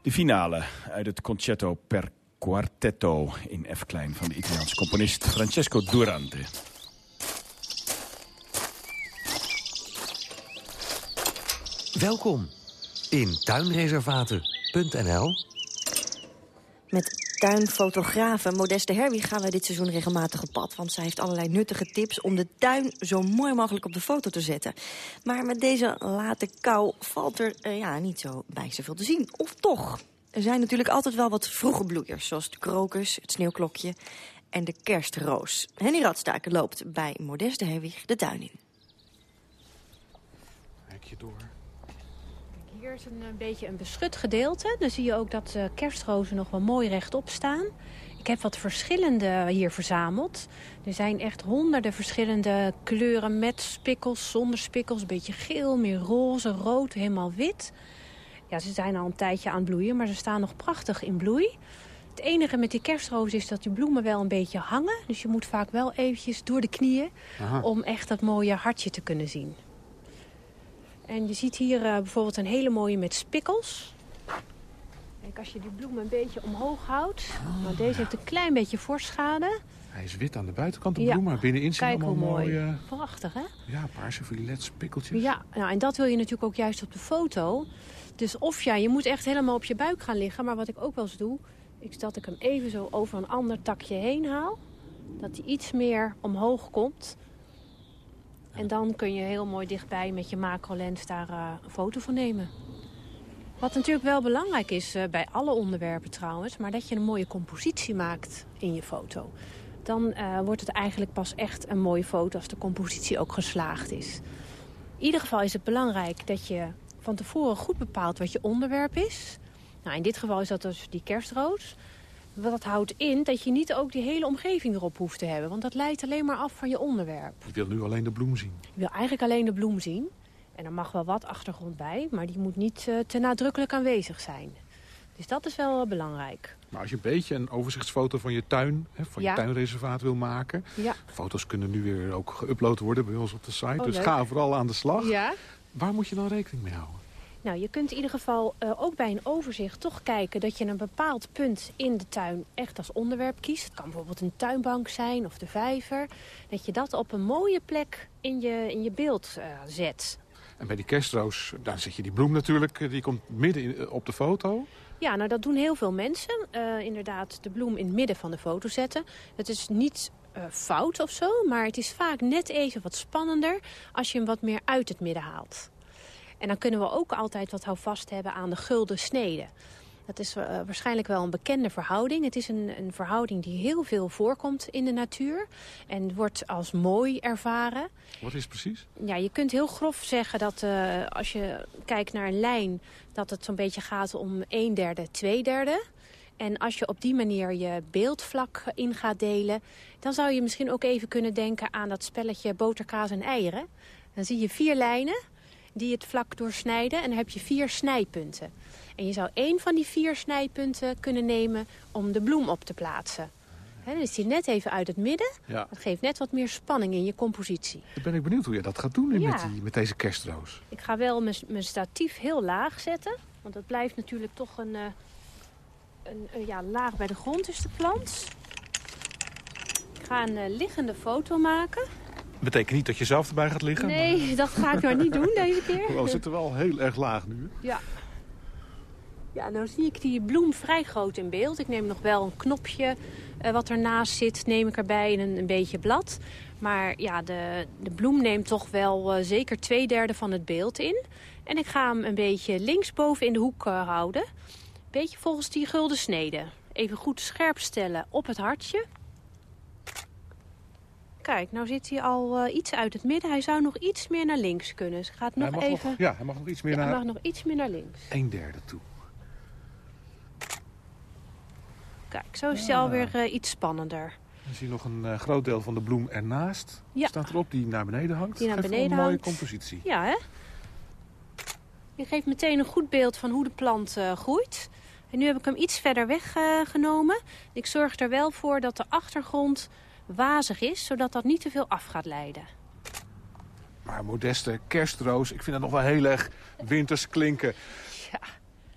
De finale uit het Concerto per Quartetto in F klein van de Italiaanse componist Francesco Durante. Welkom in tuinreservaten.nl. Tuinfotografe Modeste Herwig gaan wij dit seizoen regelmatig op pad. Want zij heeft allerlei nuttige tips om de tuin zo mooi mogelijk op de foto te zetten. Maar met deze late kou valt er eh, ja, niet zo bij zoveel te zien. Of toch? Er zijn natuurlijk altijd wel wat vroege bloeiers. Zoals de krokus, het sneeuwklokje en de kerstroos. Henny Radstaken loopt bij Modeste Herwig de tuin in. Hekje door. Hier is een, een beetje een beschut gedeelte. Dan zie je ook dat de kerstrozen nog wel mooi rechtop staan. Ik heb wat verschillende hier verzameld. Er zijn echt honderden verschillende kleuren met spikkels, zonder spikkels. Een beetje geel, meer roze, rood, helemaal wit. Ja, ze zijn al een tijdje aan het bloeien, maar ze staan nog prachtig in bloei. Het enige met die kerstrozen is dat die bloemen wel een beetje hangen. Dus je moet vaak wel eventjes door de knieën Aha. om echt dat mooie hartje te kunnen zien. En je ziet hier eh, bijvoorbeeld een hele mooie met spikkels. Kijk, als je die bloem een beetje omhoog houdt. want deze heeft een klein beetje vorstschade. Hij is wit aan de buitenkant, de Ja. bloem, maar binnenin Kijk allemaal mooi. mooi... eh, Prachtig, hè? ja, paarse violet spikkeltjes. Ja, nou, en dat wil je natuurlijk ook juist op de foto. Dus of ja, je moet echt helemaal op je buik gaan liggen. Maar wat ik ook wel eens doe, is dat ik hem even zo over een ander takje heen haal. Dat hij iets meer omhoog komt. En dan kun je heel mooi dichtbij met je macrolens daar eh, een foto van nemen. Wat natuurlijk wel belangrijk is eh, bij alle onderwerpen trouwens... maar dat je een mooie compositie maakt in je foto. Dan eh, wordt het eigenlijk pas echt een mooie foto als de compositie ook geslaagd is. In ieder geval is het belangrijk dat je van tevoren goed bepaalt wat je onderwerp is. Nou, in dit geval is dat dus die kerstroos. Dat houdt in dat je niet ook die hele omgeving erop hoeft te hebben. Want dat leidt alleen maar af van je onderwerp. Ik wil nu alleen de bloem zien. Je wil eigenlijk alleen de bloem zien. En er mag wel wat achtergrond bij, maar die moet niet eh, te nadrukkelijk aanwezig zijn. Dus dat is wel uh, belangrijk. Maar als je een beetje een overzichtsfoto van je tuin, hè, van Ja. je tuinreservaat wil maken... Ja. foto's kunnen nu weer ook geüpload worden bij ons op de site. Oh, dus leuk. ga vooral aan de slag. Ja. Waar moet je dan rekening mee houden? Nou, je kunt in ieder geval eh, ook bij een overzicht toch kijken dat je een bepaald punt in de tuin echt als onderwerp kiest. Het kan bijvoorbeeld een tuinbank zijn of de vijver. Dat je dat op een mooie plek in je, in je beeld eh, zet. En bij die kerstroos, daar zet je die bloem natuurlijk. eh, Die komt midden in- op de foto. Ja, nou dat doen heel veel mensen. Inderdaad, de bloem in het midden van de foto zetten. Het is niet fout of zo, maar het is vaak net even wat spannender als je hem wat meer uit het midden haalt. En dan kunnen we ook altijd wat houvast hebben aan de gulden snede. Dat is eh, waarschijnlijk wel een bekende verhouding. Het is een, een verhouding die heel veel voorkomt in de natuur. En wordt als mooi ervaren. Wat is precies? Ja, je kunt heel grof zeggen dat eh, als je kijkt naar een lijn... dat het zo'n beetje gaat om een derde, twee derde. En als je op die manier je beeldvlak in gaat delen... dan zou je misschien ook even kunnen denken aan dat spelletje boterkaas en eieren. Dan zie je vier lijnen die het vlak doorsnijden en dan heb je vier snijpunten. En je zou één van die vier snijpunten kunnen nemen om de bloem op te plaatsen. Dan is die net even uit het midden. Ja. Dat geeft net wat meer spanning in je compositie. Dan ben ik benieuwd hoe je dat gaat doen Ja. met, die, met deze kerstroos. Ik ga wel mijn, mijn statief heel laag zetten. Want dat blijft natuurlijk toch een, eh, een, een, ja, laag bij de grond is de plant. Ik ga een eh, liggende foto maken. Betekent niet dat je zelf erbij gaat liggen. Nee, dat ga ik maar niet doen deze keer. We zitten wel heel erg laag nu. Ja. Ja, nou zie ik die bloem vrij groot in beeld. Ik neem nog wel een knopje eh, wat ernaast zit, neem ik erbij en een, een beetje blad. Maar ja, de, de bloem neemt toch wel eh, zeker twee derde van het beeld in. En ik ga hem een beetje linksboven in de hoek eh, houden. Beetje volgens die gulden snede. Even goed scherp stellen op het hartje. Kijk, nou zit hij al eh, iets uit het midden. Hij zou nog iets meer naar links kunnen. Dus ik ga het nog hij mag even... nog, ja, hij mag nog iets meer Ja, hij naar mag nog iets meer naar links. een derde toe. Kijk, zo is hij Ja. alweer eh, iets spannender. Dan zie je nog een eh, groot deel van de bloem ernaast. Ja. Staat erop die naar beneden hangt. Die naar Geeft beneden een mooie hangt. compositie. Ja, hè? Je geeft meteen een goed beeld van hoe de plant groeit. En nu heb ik hem iets verder weggenomen. ik zorg er wel voor dat de achtergrond wazig is, zodat dat niet te veel af gaat leiden. Maar modeste kerstroos, ik vind dat nog wel heel erg winters klinken. Ja.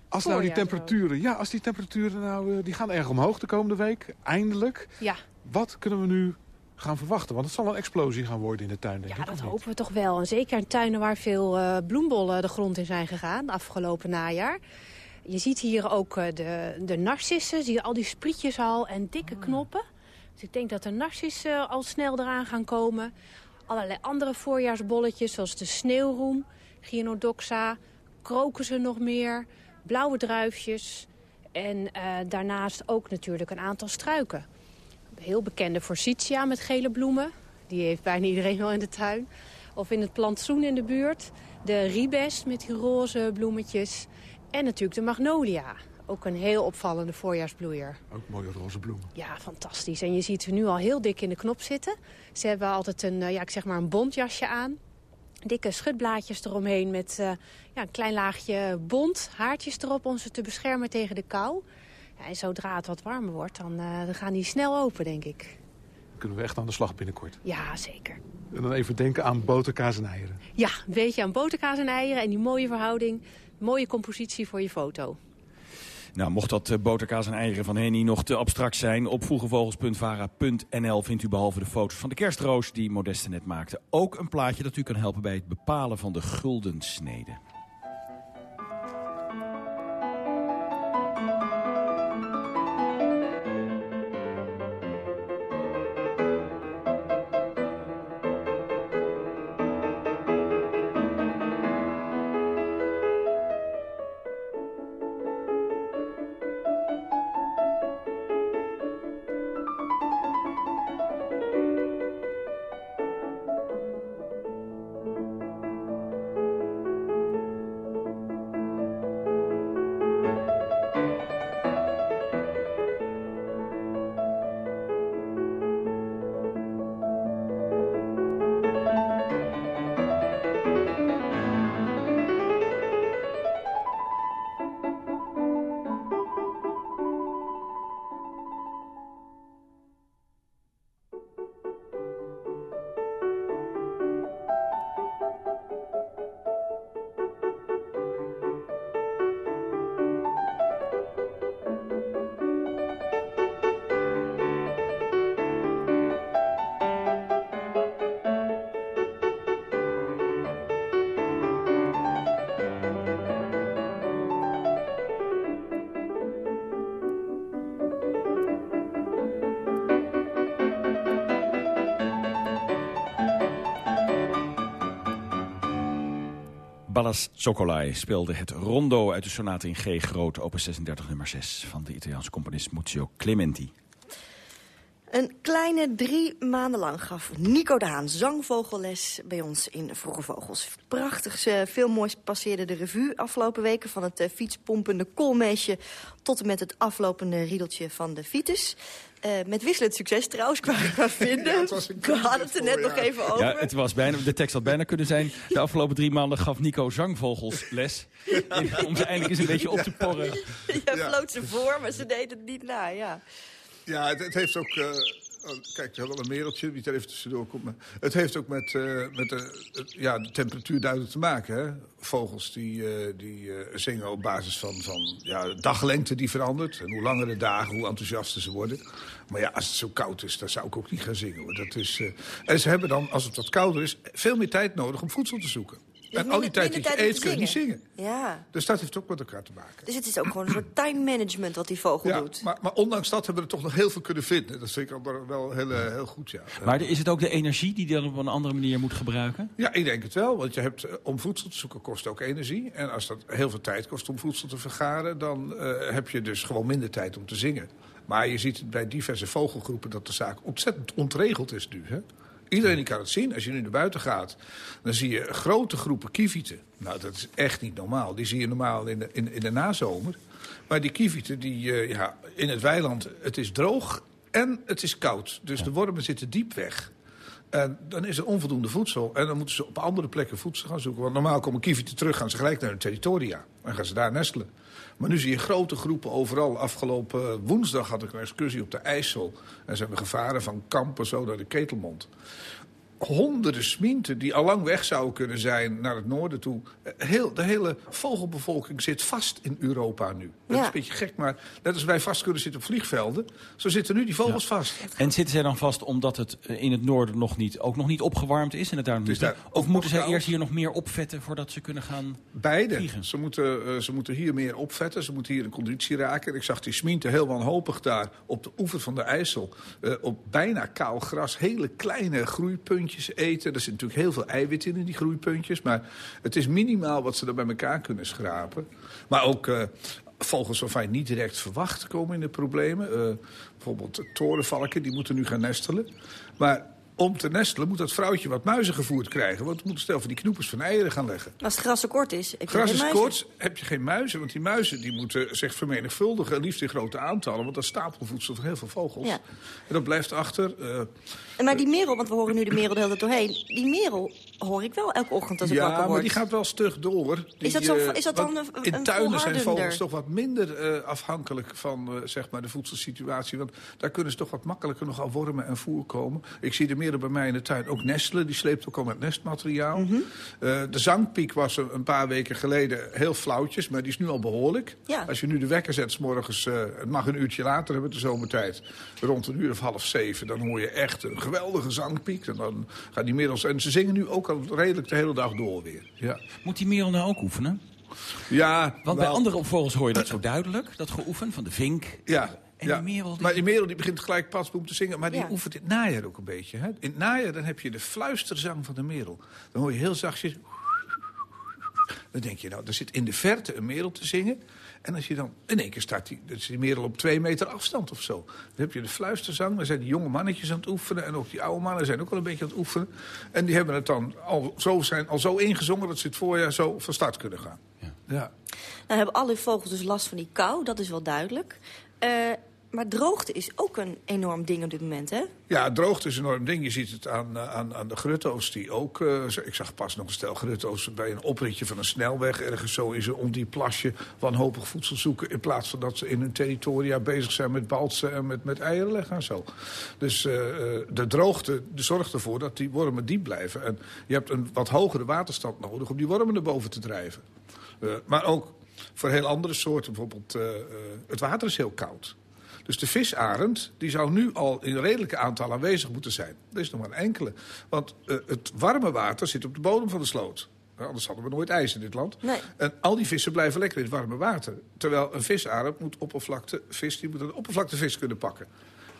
Als nou die temperaturen, ja, als die temperaturen nou, eh, die gaan erg omhoog de komende week, eindelijk. Ja, Wat kunnen we nu gaan verwachten? Want het zal wel een explosie gaan worden in de tuin, denk ja ik. dat of niet? hopen we toch wel. En zeker in tuinen waar veel eh, bloembollen de grond in zijn gegaan, afgelopen najaar. Je ziet hier ook eh, de, de narcissen, zie je al die sprietjes al en dikke knoppen. Dus ik denk dat de narcissen al snel eraan gaan komen. Allerlei andere voorjaarsbolletjes, zoals de sneeuwroem, gynodoxa, krokussen nog meer, blauwe druifjes. En eh, daarnaast ook natuurlijk een aantal struiken. Heel bekende forsythia met gele bloemen. Die heeft bijna iedereen wel in de tuin. Of in het plantsoen in de buurt. De ribes met die roze bloemetjes. En natuurlijk de magnolia. Ook een heel opvallende voorjaarsbloeier. Ook mooie roze bloemen. Ja, fantastisch. En je ziet ze nu al heel dik in de knop zitten. Ze hebben altijd een, eh, ja, ik zeg maar een bontjasje aan. Dikke schutblaadjes eromheen met eh, ja, een klein laagje bont. Haartjes erop om ze te beschermen tegen de kou. Ja, en zodra het wat warmer wordt, dan, eh, dan gaan die snel open, denk ik. Dan kunnen we echt aan de slag binnenkort. Ja, zeker. En dan even denken aan boterkaas en eieren. Ja, een beetje aan boterkaas en eieren en die mooie verhouding. Mooie compositie voor je foto. Nou, mocht dat eh, boterkaas en eieren van Henny nog te abstract zijn... op vroegevogels.vara.nl vindt u behalve de foto's van de kerstroos... die Modeste net maakte, ook een plaatje dat u kan helpen... bij het bepalen van de guldensnede. Ballas Soccolai speelde het rondo uit de sonate in G groot, opus 36 nummer 6 van de Italiaanse componist Muzio Clementi. Een kleine drie maanden lang gaf Nico de Haan zangvogelles bij ons in Vroege Vogels. Prachtig, eh, veel moois passeerde de revue afgelopen weken... van het uh, fietspompende koolmeesje tot en met het aflopende riedeltje van de fiets. Uh, met wisselend succes trouwens, qua, qua vinden. Ja, We hadden het er net nog even over. Ja, het was bijna, de tekst had bijna kunnen zijn... de afgelopen drie maanden gaf Nico zangvogels les... om ze eindelijk eens een beetje op te porren. Ja, floot ze voor, maar ze deed het niet na, ja. Ja, het, het heeft ook... Uh, oh, kijk, er wel een mereltje die er even tussendoor komt. Het heeft ook met, uh, met de, ja, de temperatuur duidelijk te maken. Hè? Vogels die, uh, die zingen op basis van, van ja, de daglengte die verandert. En hoe langer de dagen, hoe enthousiaster ze worden. Maar ja, als het zo koud is, dan zou ik ook niet gaan zingen. Dat is, en ze hebben dan, als het wat kouder is, veel meer tijd nodig om voedsel te zoeken. Dus en al die tijd dat je eet, kun je niet zingen. Ja. Dus dat heeft ook met elkaar te maken. Dus het is ook gewoon een soort time management wat die vogel ja, doet. Maar, maar ondanks dat hebben we er toch nog heel veel kunnen vinden. Dat vind ik al wel heel, heel goed, ja. Maar is het ook de energie die je dan op een andere manier moet gebruiken? Ja, ik denk het wel. Want je hebt, om voedsel te zoeken kost ook energie. En als dat heel veel tijd kost om voedsel te vergaren... dan uh, heb je dus gewoon minder tijd om te zingen. Maar je ziet bij diverse vogelgroepen dat de zaak ontzettend ontregeld is nu, hè? Iedereen die kan het zien. Als je nu naar buiten gaat, dan zie je grote groepen kievieten. Nou, dat is echt niet normaal. Die zie je normaal in de, in, in de nazomer. Maar die kievieten, die, uh, ja, in het weiland, het is droog en het is koud. Dus de wormen zitten diep weg. En dan is er onvoldoende voedsel. En dan moeten ze op andere plekken voedsel gaan zoeken. Want normaal komen kievieten terug, gaan ze gelijk naar hun territoria. En gaan ze daar nestelen. Maar nu zie je grote groepen overal. Afgelopen woensdag had ik een excursie op de IJssel. En zijn we gevaren van Kampen zo naar de Ketelmond honderden sminten die al lang weg zouden kunnen zijn naar het noorden toe. Heel, de hele vogelbevolking zit vast in Europa nu. Dat ja. is een beetje gek, maar net als wij vast kunnen zitten op vliegvelden... zo zitten nu die vogels ja. vast. En zitten zij dan vast omdat het in het noorden nog niet, ook nog niet opgewarmd is? En het daar daar of moeten zij eerst hier nog meer opvetten voordat ze kunnen gaan Beide. vliegen? Ze moeten, uh, ze moeten hier meer opvetten, ze moeten hier in conditie raken. Ik zag die sminten heel wanhopig daar op de oever van de IJssel. Op bijna kaal gras, hele kleine groeipuntjes eten. Er zit natuurlijk heel veel eiwit in, in die groeipuntjes. Maar het is minimaal wat ze er bij elkaar kunnen schrapen. Maar ook uh, vogels waarvan je niet direct verwacht komen in de problemen. Uh, bijvoorbeeld torenvalken, die moeten nu gaan nestelen. Maar om te nestelen moet dat vrouwtje wat muizen gevoerd krijgen. Want het moet stel van die knoepers van eieren gaan leggen. Als het gras te kort is, heb je gras geen is muizen. kort, heb je geen muizen. Want die muizen die moeten zich vermenigvuldigen. Liefst in grote aantallen. Want dat is stapelvoedsel voor heel veel vogels. Ja. En dat blijft achter. Uh, en maar die merel, want we horen nu de merel de hele tijd doorheen. Die merel hoor ik wel elke ochtend als ik ja, wakker word. maar die gaat wel stug door. Die, is dat, zo, is dat dan een, In tuinen zijn vogels toch wat minder uh, afhankelijk van uh, zeg maar de voedselsituatie. Want daar kunnen ze toch wat makkelijker nog aan wormen en voer komen. Ik zie de bij mij in de tuin ook nestelen. Die sleept ook al met nestmateriaal. Mhm. Mm -hmm. de zangpiek was een, een, paar weken geleden heel flauwtjes. Maar die is nu al behoorlijk. Ja. Als je nu de wekker zet, s morgens, het mag een uurtje later hebben, de zomertijd. Rond een uur of half zeven. Dan hoor je echt een geweldige zangpiek. En dan gaan die merels... En ze zingen nu ook al redelijk de hele dag door weer. Ja. Moet die merel nou ook oefenen? Ja, Want bij andere opvolgers hoor je dat zo duidelijk, dat geoefen van de vink. Ja, en ja. die merel die... Maar die merel die begint gelijk pasboom te zingen. Maar die Ja. oefent in het najaar ook een beetje. Hè? In het najaar dan heb je de fluisterzang van de merel. Dan hoor je heel zachtjes... Dan denk je, nou, er zit in de verte een merel te zingen. En als je dan in één keer staat die, dan is die merel op twee meter afstand of zo. Dan heb je de fluisterzang. Dan zijn die jonge mannetjes aan het oefenen. En ook die oude mannen zijn ook wel een beetje aan het oefenen. En die hebben het dan al zo, zijn, al zo ingezongen dat ze het voorjaar zo van start kunnen gaan. Ja. Nou hebben alle vogels dus last van die kou, dat is wel duidelijk. Eh, maar droogte is ook een enorm ding op dit moment, hè? Ja, droogte is een enorm ding. Je ziet het aan, eh, aan, aan de grutto's die ook... Uh, ik zag pas nog een stel grutto's bij een opritje van een snelweg... ergens zo in zo'n ondiep plasje wanhopig voedsel zoeken... in plaats van dat ze in hun territoria bezig zijn met balsen en met, met eieren leggen en zo. Dus uh, de droogte zorgt ervoor dat die wormen diep blijven. En je hebt een wat hogere waterstand nodig om die wormen naar boven te drijven. Maar ook voor heel andere soorten. Bijvoorbeeld, het water is heel koud. Dus de visarend die zou nu al in redelijke aantal aanwezig moeten zijn. Er is nog maar een enkele. Want het warme water zit op de bodem van de sloot. Anders hadden we nooit ijs in dit land. Nee. En al die vissen blijven lekker in het warme water. Terwijl een visarend moet oppervlakte vis, die moet een oppervlaktevis kunnen pakken.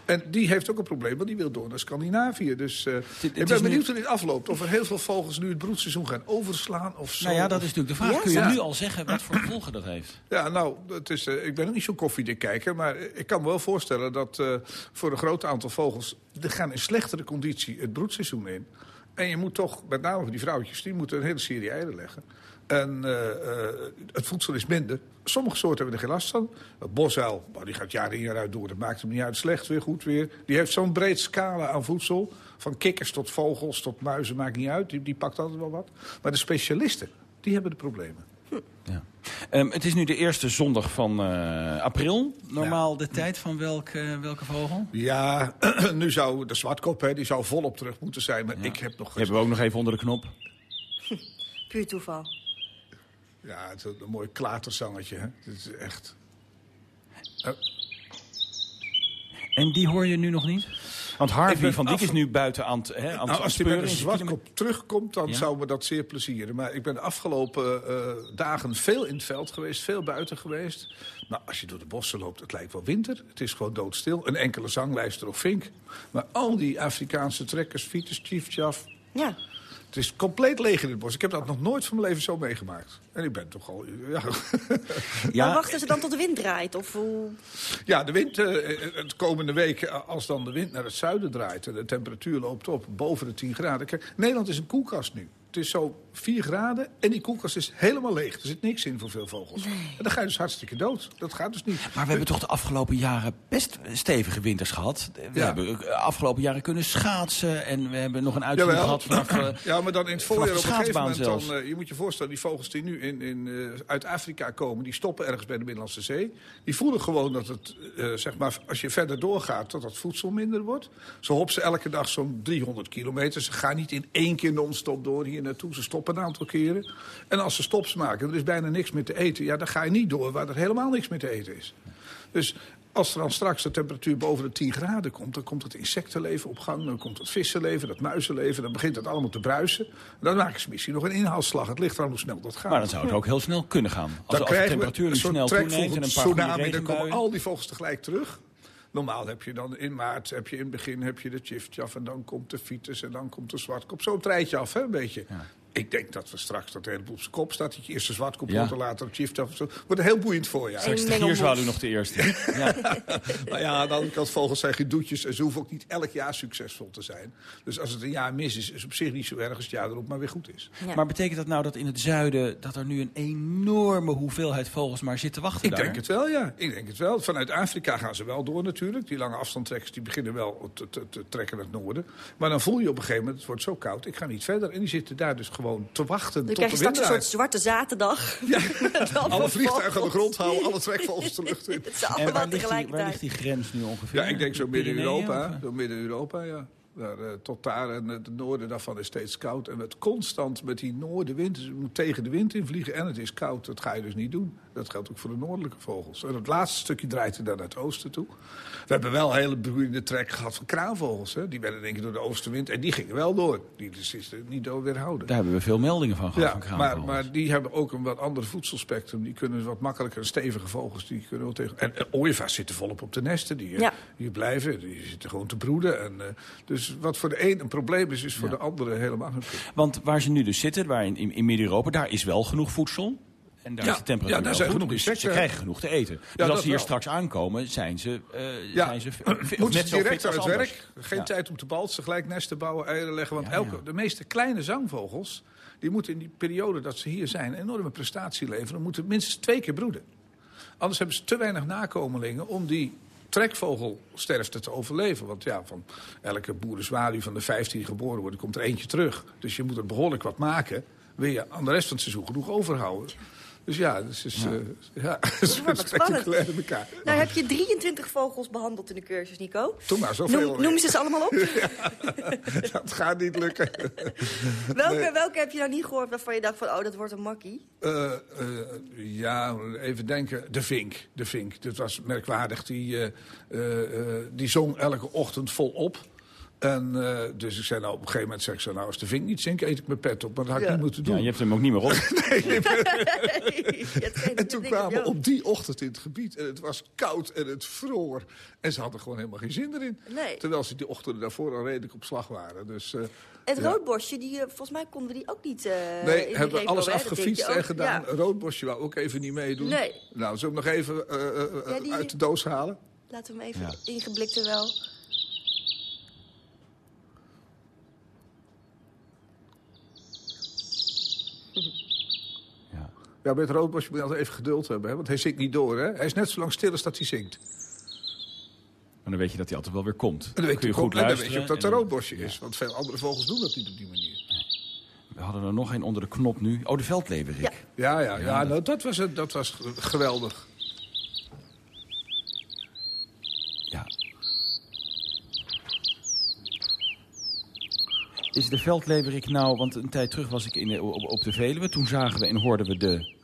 En die heeft ook een probleem, want die wil door naar Scandinavië. Dus uh, ik ben benieuwd hoe dit afloopt. Of er heel veel vogels nu het broedseizoen gaan overslaan of zo. Nou ja, dat is natuurlijk de vraag. Kun je nu al zeggen wat voor gevolgen dat heeft? Ja, nou, het is, eh, ik ben ook niet zo'n koffiedik kijker... maar ik kan me wel voorstellen dat eh, voor een groot aantal vogels... die gaan in slechtere conditie het broedseizoen in. En je moet toch, met name voor die vrouwtjes... die moeten een hele serie eieren leggen. En eh, eh, het voedsel is minder. Sommige soorten hebben er geen last van. Bosuil, nou, die gaat jaar in jaar uit door. Dat maakt hem niet uit. Slecht weer, goed weer. Die heeft zo'n breed scala aan voedsel. Van kikkers tot vogels tot muizen, maakt niet uit. Die, die pakt altijd wel wat. Maar de specialisten, die hebben de problemen. Ehm, het is nu de eerste zondag van eh, april. Normaal de tijd van welke, welke vogel? Ja, nu zou de zwartkop, hè, die zou volop terug moeten zijn. Maar ik heb nog... Hebben we ook nog even onder de knop. Puur toeval. Ja, het is een mooi klaterzangetje. Hè. Het is echt... Eh, En die hoor je nu nog niet? Want Harvey ben van Dijk is nu buiten aan het, hè, aan het Nou, als hij met een zijn zwartkop terugkomt, dan Ja? zou me dat zeer plezieren. Maar ik ben de afgelopen eh, dagen veel in het veld geweest, veel buiten geweest. Nou, als je door de bossen loopt, het lijkt wel winter. Het is gewoon doodstil. Een enkele zanglijster of vink. Maar al die Afrikaanse trekkers, fieters, chief chaff... Ja. Het is compleet leeg in het bos. Ik heb dat nog nooit van mijn leven zo meegemaakt. En ik ben toch al... Ja, Maar wachten ze dan tot de wind draait? Of hoe... Ja, de wind, eh, het komende week, eh, als dan de wind naar het zuiden draait... en de temperatuur loopt op boven de 10 graden. Kijk, Nederland is een koelkast nu. Het is zo 4 graden en die koelkast is helemaal leeg. Er zit niks in voor veel vogels. En dan ga je dus hartstikke dood. Dat gaat dus niet. Maar we hebben toch de afgelopen jaren best stevige winters gehad. We Ja. hebben de afgelopen jaren kunnen schaatsen. En we hebben nog een uitzending gehad vanaf... eh, ja, maar dan in het vanaf voorjaar de op een gegeven schaatsbaan moment... Dan, eh, je moet je voorstellen, die vogels die nu in, in, eh, uit Afrika komen... die stoppen ergens bij de Middellandse Zee. Die voelen gewoon dat het, eh, zeg maar, als je verder doorgaat... dat het voedsel minder wordt. Ze hopsen elke dag zo'n 300 kilometer. Ze gaan niet in één keer non-stop door hier naartoe. Ze stoppen een aantal keren. En als ze stops maken, er is bijna niks meer te eten... ja, dan ga je niet door waar er helemaal niks meer te eten is. Dus als er dan straks de temperatuur boven de 10 graden komt... dan komt het insectenleven op gang, dan komt het vissenleven, dat muizenleven... dan begint het allemaal te bruisen. Dan maken ze misschien nog een inhaalslag. Het ligt eraan hoe snel dat gaat. Maar dan zou het ook heel snel kunnen gaan. Als, Dan als de temperatuur snel toeneemt en een paar tsunami. Dan komen al die vogels tegelijk terug. Normaal heb je dan in maart, heb je in het begin heb je de chiftjaf... en dan komt de fiets en dan komt de zwartkop. Zo treitje af, hè, een beetje. Ik denk dat we straks dat de hele boel op zijn kop staat. Dat je eerst de zwartkop Ja. hoort en later de chiftjaf. of zo. Wordt heel boeiend voor je. Straks de gierzwaluw nog de eerste. ja. Nou ja, aan de andere kant, vogels zijn geen doetjes. En ze hoeven ook niet elk jaar succesvol te zijn. Dus als het een jaar mis is, is het op zich niet zo erg als het jaar erop maar weer goed is. Maar betekent dat nou dat in het zuiden... dat er nu een enorme hoeveelheid vogels maar zit te wachten Ik daar? denk het wel, ja. Ik denk het wel. Vanuit Afrika gaan ze wel door natuurlijk. Die lange afstandtrekkers die beginnen wel te, te, te trekken naar het noorden. Maar dan voel je op een gegeven moment, het wordt zo koud, ik ga niet verder. En die zitten daar dus gewoon te wachten Dan tot krijg je de wind straks een soort zwarte zaterdag. Alle vliegtuigen aan de grond houden, alle trekvogels de lucht in. Het is En waar ligt, die, tegelijkertijd. waar ligt die grens nu ongeveer? Ja, ik denk zo midden Europa. Zo midden Europa, ja. Daar, eh, tot daar en het noorden daarvan is steeds koud. En het constant met die noordenwind. Dus je moet tegen de wind invliegen en het is koud. Dat ga je dus niet doen. Dat geldt ook voor de noordelijke vogels. En het laatste stukje draait er dan naar het oosten toe. We hebben wel een hele broeiende trek gehad van kraanvogels. Hè. Die werden denk ik door de oostenwind. En die gingen wel door. Die dus is niet door weerhouden. Daar hebben we veel meldingen van gehad. Ja, van maar, kraanvogels. maar die hebben ook een wat ander voedselspectrum. Die kunnen wat makkelijker, stevige vogels, die kunnen wel tegen... En, en ooievaars zitten volop op de nesten. Die, eh, Ja. die blijven, die zitten gewoon te broeden. En, eh, dus wat voor de een een probleem is, is voor de andere helemaal geen probleem. Want waar ze nu dus zitten, waar in, in, in Midden-Europa, daar is wel genoeg voedsel. En daar Ja, is de temperatuur ja, daar zijn genoeg dus ze krijgen genoeg te eten. Dus als ze hier wel. straks aankomen, zijn ze, Ja, zijn ze moeten ze direct aan het anders. werk. Geen tijd om te balsen, gelijk nesten bouwen, eieren leggen. Want elke, de meeste kleine zangvogels, die moeten in die periode dat ze hier zijn... een enorme prestatie leveren. moeten minstens twee keer broeden. Anders hebben ze te weinig nakomelingen om die trekvogelsterfte te overleven. Want ja, van elke boerenzwaluw van de 15 die geboren worden, komt er eentje terug. Dus je moet er behoorlijk wat maken. Wil je aan de rest van het seizoen genoeg overhouden. Dus ja, dus is, ja. ja, het is wordt wat spectaculair in elkaar. Nou heb je 23 vogels behandeld in de cursus, Nico. Doe maar, zoveel Noem, noem ze ze allemaal op. Dat gaat niet lukken. welke, Nee. welke heb je nou niet gehoord waarvan je dacht van... oh, dat wordt een makkie? Eh, eh, ja, even denken. De Vink. De Vink. Dat was merkwaardig. Die, eh, eh, eh, die zong elke ochtend volop. En, uh, dus ik zei nou, op een gegeven moment zeg ik zo, nou als de vink niet zinkt, eet ik mijn pet op. Maar dat had ik ja. niet moeten doen. Ja, je hebt hem ook niet meer op. nee, en toen kwamen we op die ochtend in het gebied en het was koud en het vroor. En ze hadden gewoon helemaal geen zin erin. Nee. Terwijl ze die ochtenden daarvoor al redelijk op slag waren. Dus, uh, het ja. roodbosje, die, volgens mij konden we die ook niet uh, Nee, hebben we alles afgefietst en gedaan. Ja. Roodbosje wou ook even niet meedoen. Nee. Nou, zullen we hem nog even uh, ja, die... uit de doos halen? Laten we hem even ingeblikt er wel. Ja, het roodbosje moet je altijd even geduld hebben, hè? want hij zingt niet door. Hè? Hij is net zo lang stil als dat hij zingt. Maar dan weet je dat hij altijd wel weer komt. En dan weet kun je, je goed en dan luisteren. weet je ook dat het en een roodbosje is. Want veel andere vogels doen dat niet op die manier. We hadden er nog een onder de knop nu. Oh, de veldleverik. Ja, ja, ja, ja, dat- nou, dat, was, het- dat was geweldig. Is de veldleverik nou... Want een tijd terug was ik in op, op de Veluwe. Toen zagen we en hoorden we de...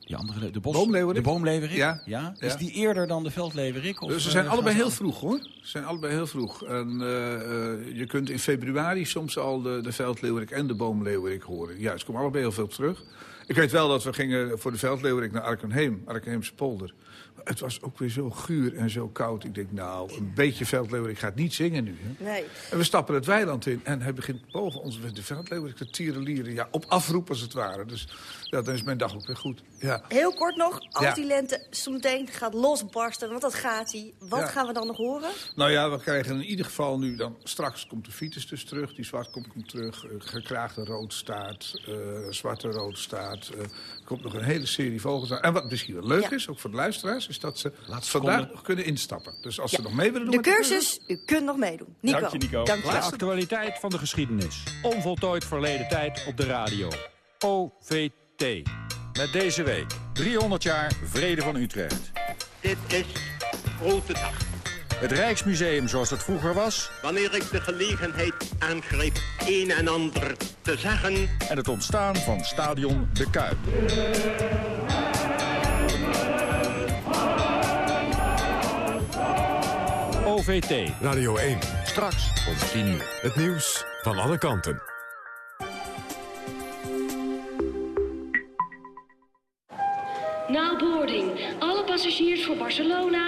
Die andere, de bos... Boomleeuwerik? De boomleverik? Ja. Is die eerder dan de veldleverik? Of, ze eh, zijn allebei heel vroeg, hoor. Ze zijn allebei heel vroeg. En eh, eh, je kunt in februari soms al de, de veldleeuwerik en de boomleeuwerik horen. Ja, ze komen allebei heel veel terug. Ik weet wel dat we gingen voor de veldleeuwerik naar Arkenheem, Arkenheemse polder. Maar Het was ook weer zo guur en zo koud. Ik denk, nou, een beetje veldleeuwerik gaat niet zingen nu. Hè? Nee. En we stappen het weiland in en hij begint boven ons met de veldleeuwerik te tierenlieren. Ja, op afroep als het ware. Dus ja, dan is mijn dag ook weer goed. Ja. Heel kort nog, als Ja. die lente zometeen gaat losbarsten, want dat gaat hij. Wat Ja. gaan we dan nog horen? Nou ja, we krijgen in ieder geval nu dan... Straks komt de Vitus dus terug, die zwartkom komt terug. eh, gekraagde roodstaart, eh zwarte roodstaart. Eh, er komt nog een hele serie vogels aan. En wat misschien wel leuk Ja. is, ook voor de luisteraars... is dat ze Laatste vandaag seconde. nog kunnen instappen. Dus als Ja. ze nog mee willen doen... De cursus, u kunt nog meedoen. Nico. Dank je, Nico. Dank je De actualiteit van de geschiedenis. Onvoltooid verleden tijd op de radio. OVT. Met deze week 300 jaar Vrede van Utrecht. Dit is grote dag. Het Rijksmuseum zoals het vroeger was. Wanneer ik de gelegenheid aangreep een en ander te zeggen... En het ontstaan van stadion De Kuip. OVT. Radio 1. Straks om 10 uur. Het nieuws van alle kanten. Now boarding. Alle passagiers voor Barcelona,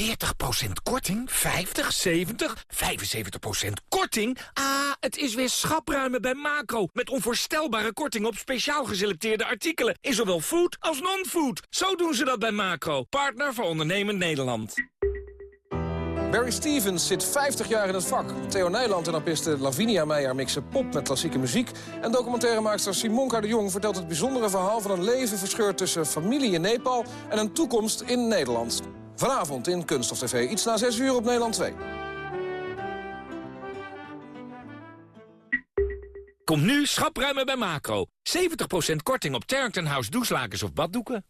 40% korting? 50, 70, 75% korting? Ah, het is weer schapruimen bij Macro. Met onvoorstelbare korting op speciaal geselecteerde artikelen. In zowel food als non-food. Zo doen ze dat bij Macro. Partner voor ondernemend Nederland. Barry Stevens zit 50 jaar in het vak. Theo Nijland en artiste Lavinia Meijer mixen pop met klassieke muziek. En documentairemaakster Simonka de Jong vertelt het bijzondere verhaal... van een leven verscheurd tussen familie in Nepal en een toekomst in Nederland. Vanavond in Kunst of TV, iets na 6 uur op Nederland 2. Kom nu schapruimen bij Macro. 70% korting op Terrington House douchelakens of baddoeken.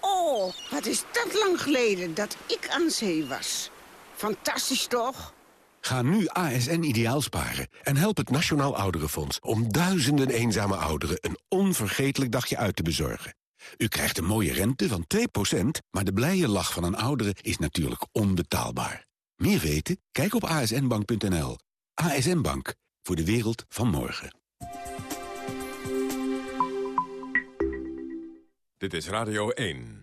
Oh, wat is dat lang geleden dat ik aan zee was. Fantastisch toch? Ga nu ASN ideaal sparen en help het Nationaal Ouderenfonds... om duizenden eenzame ouderen een onvergetelijk dagje uit te bezorgen. U krijgt een mooie rente van 2%, maar de blije lach van een oudere is natuurlijk onbetaalbaar. Meer weten? Kijk op asnbank.nl. ASN Bank, voor de wereld van morgen. Dit is Radio 1.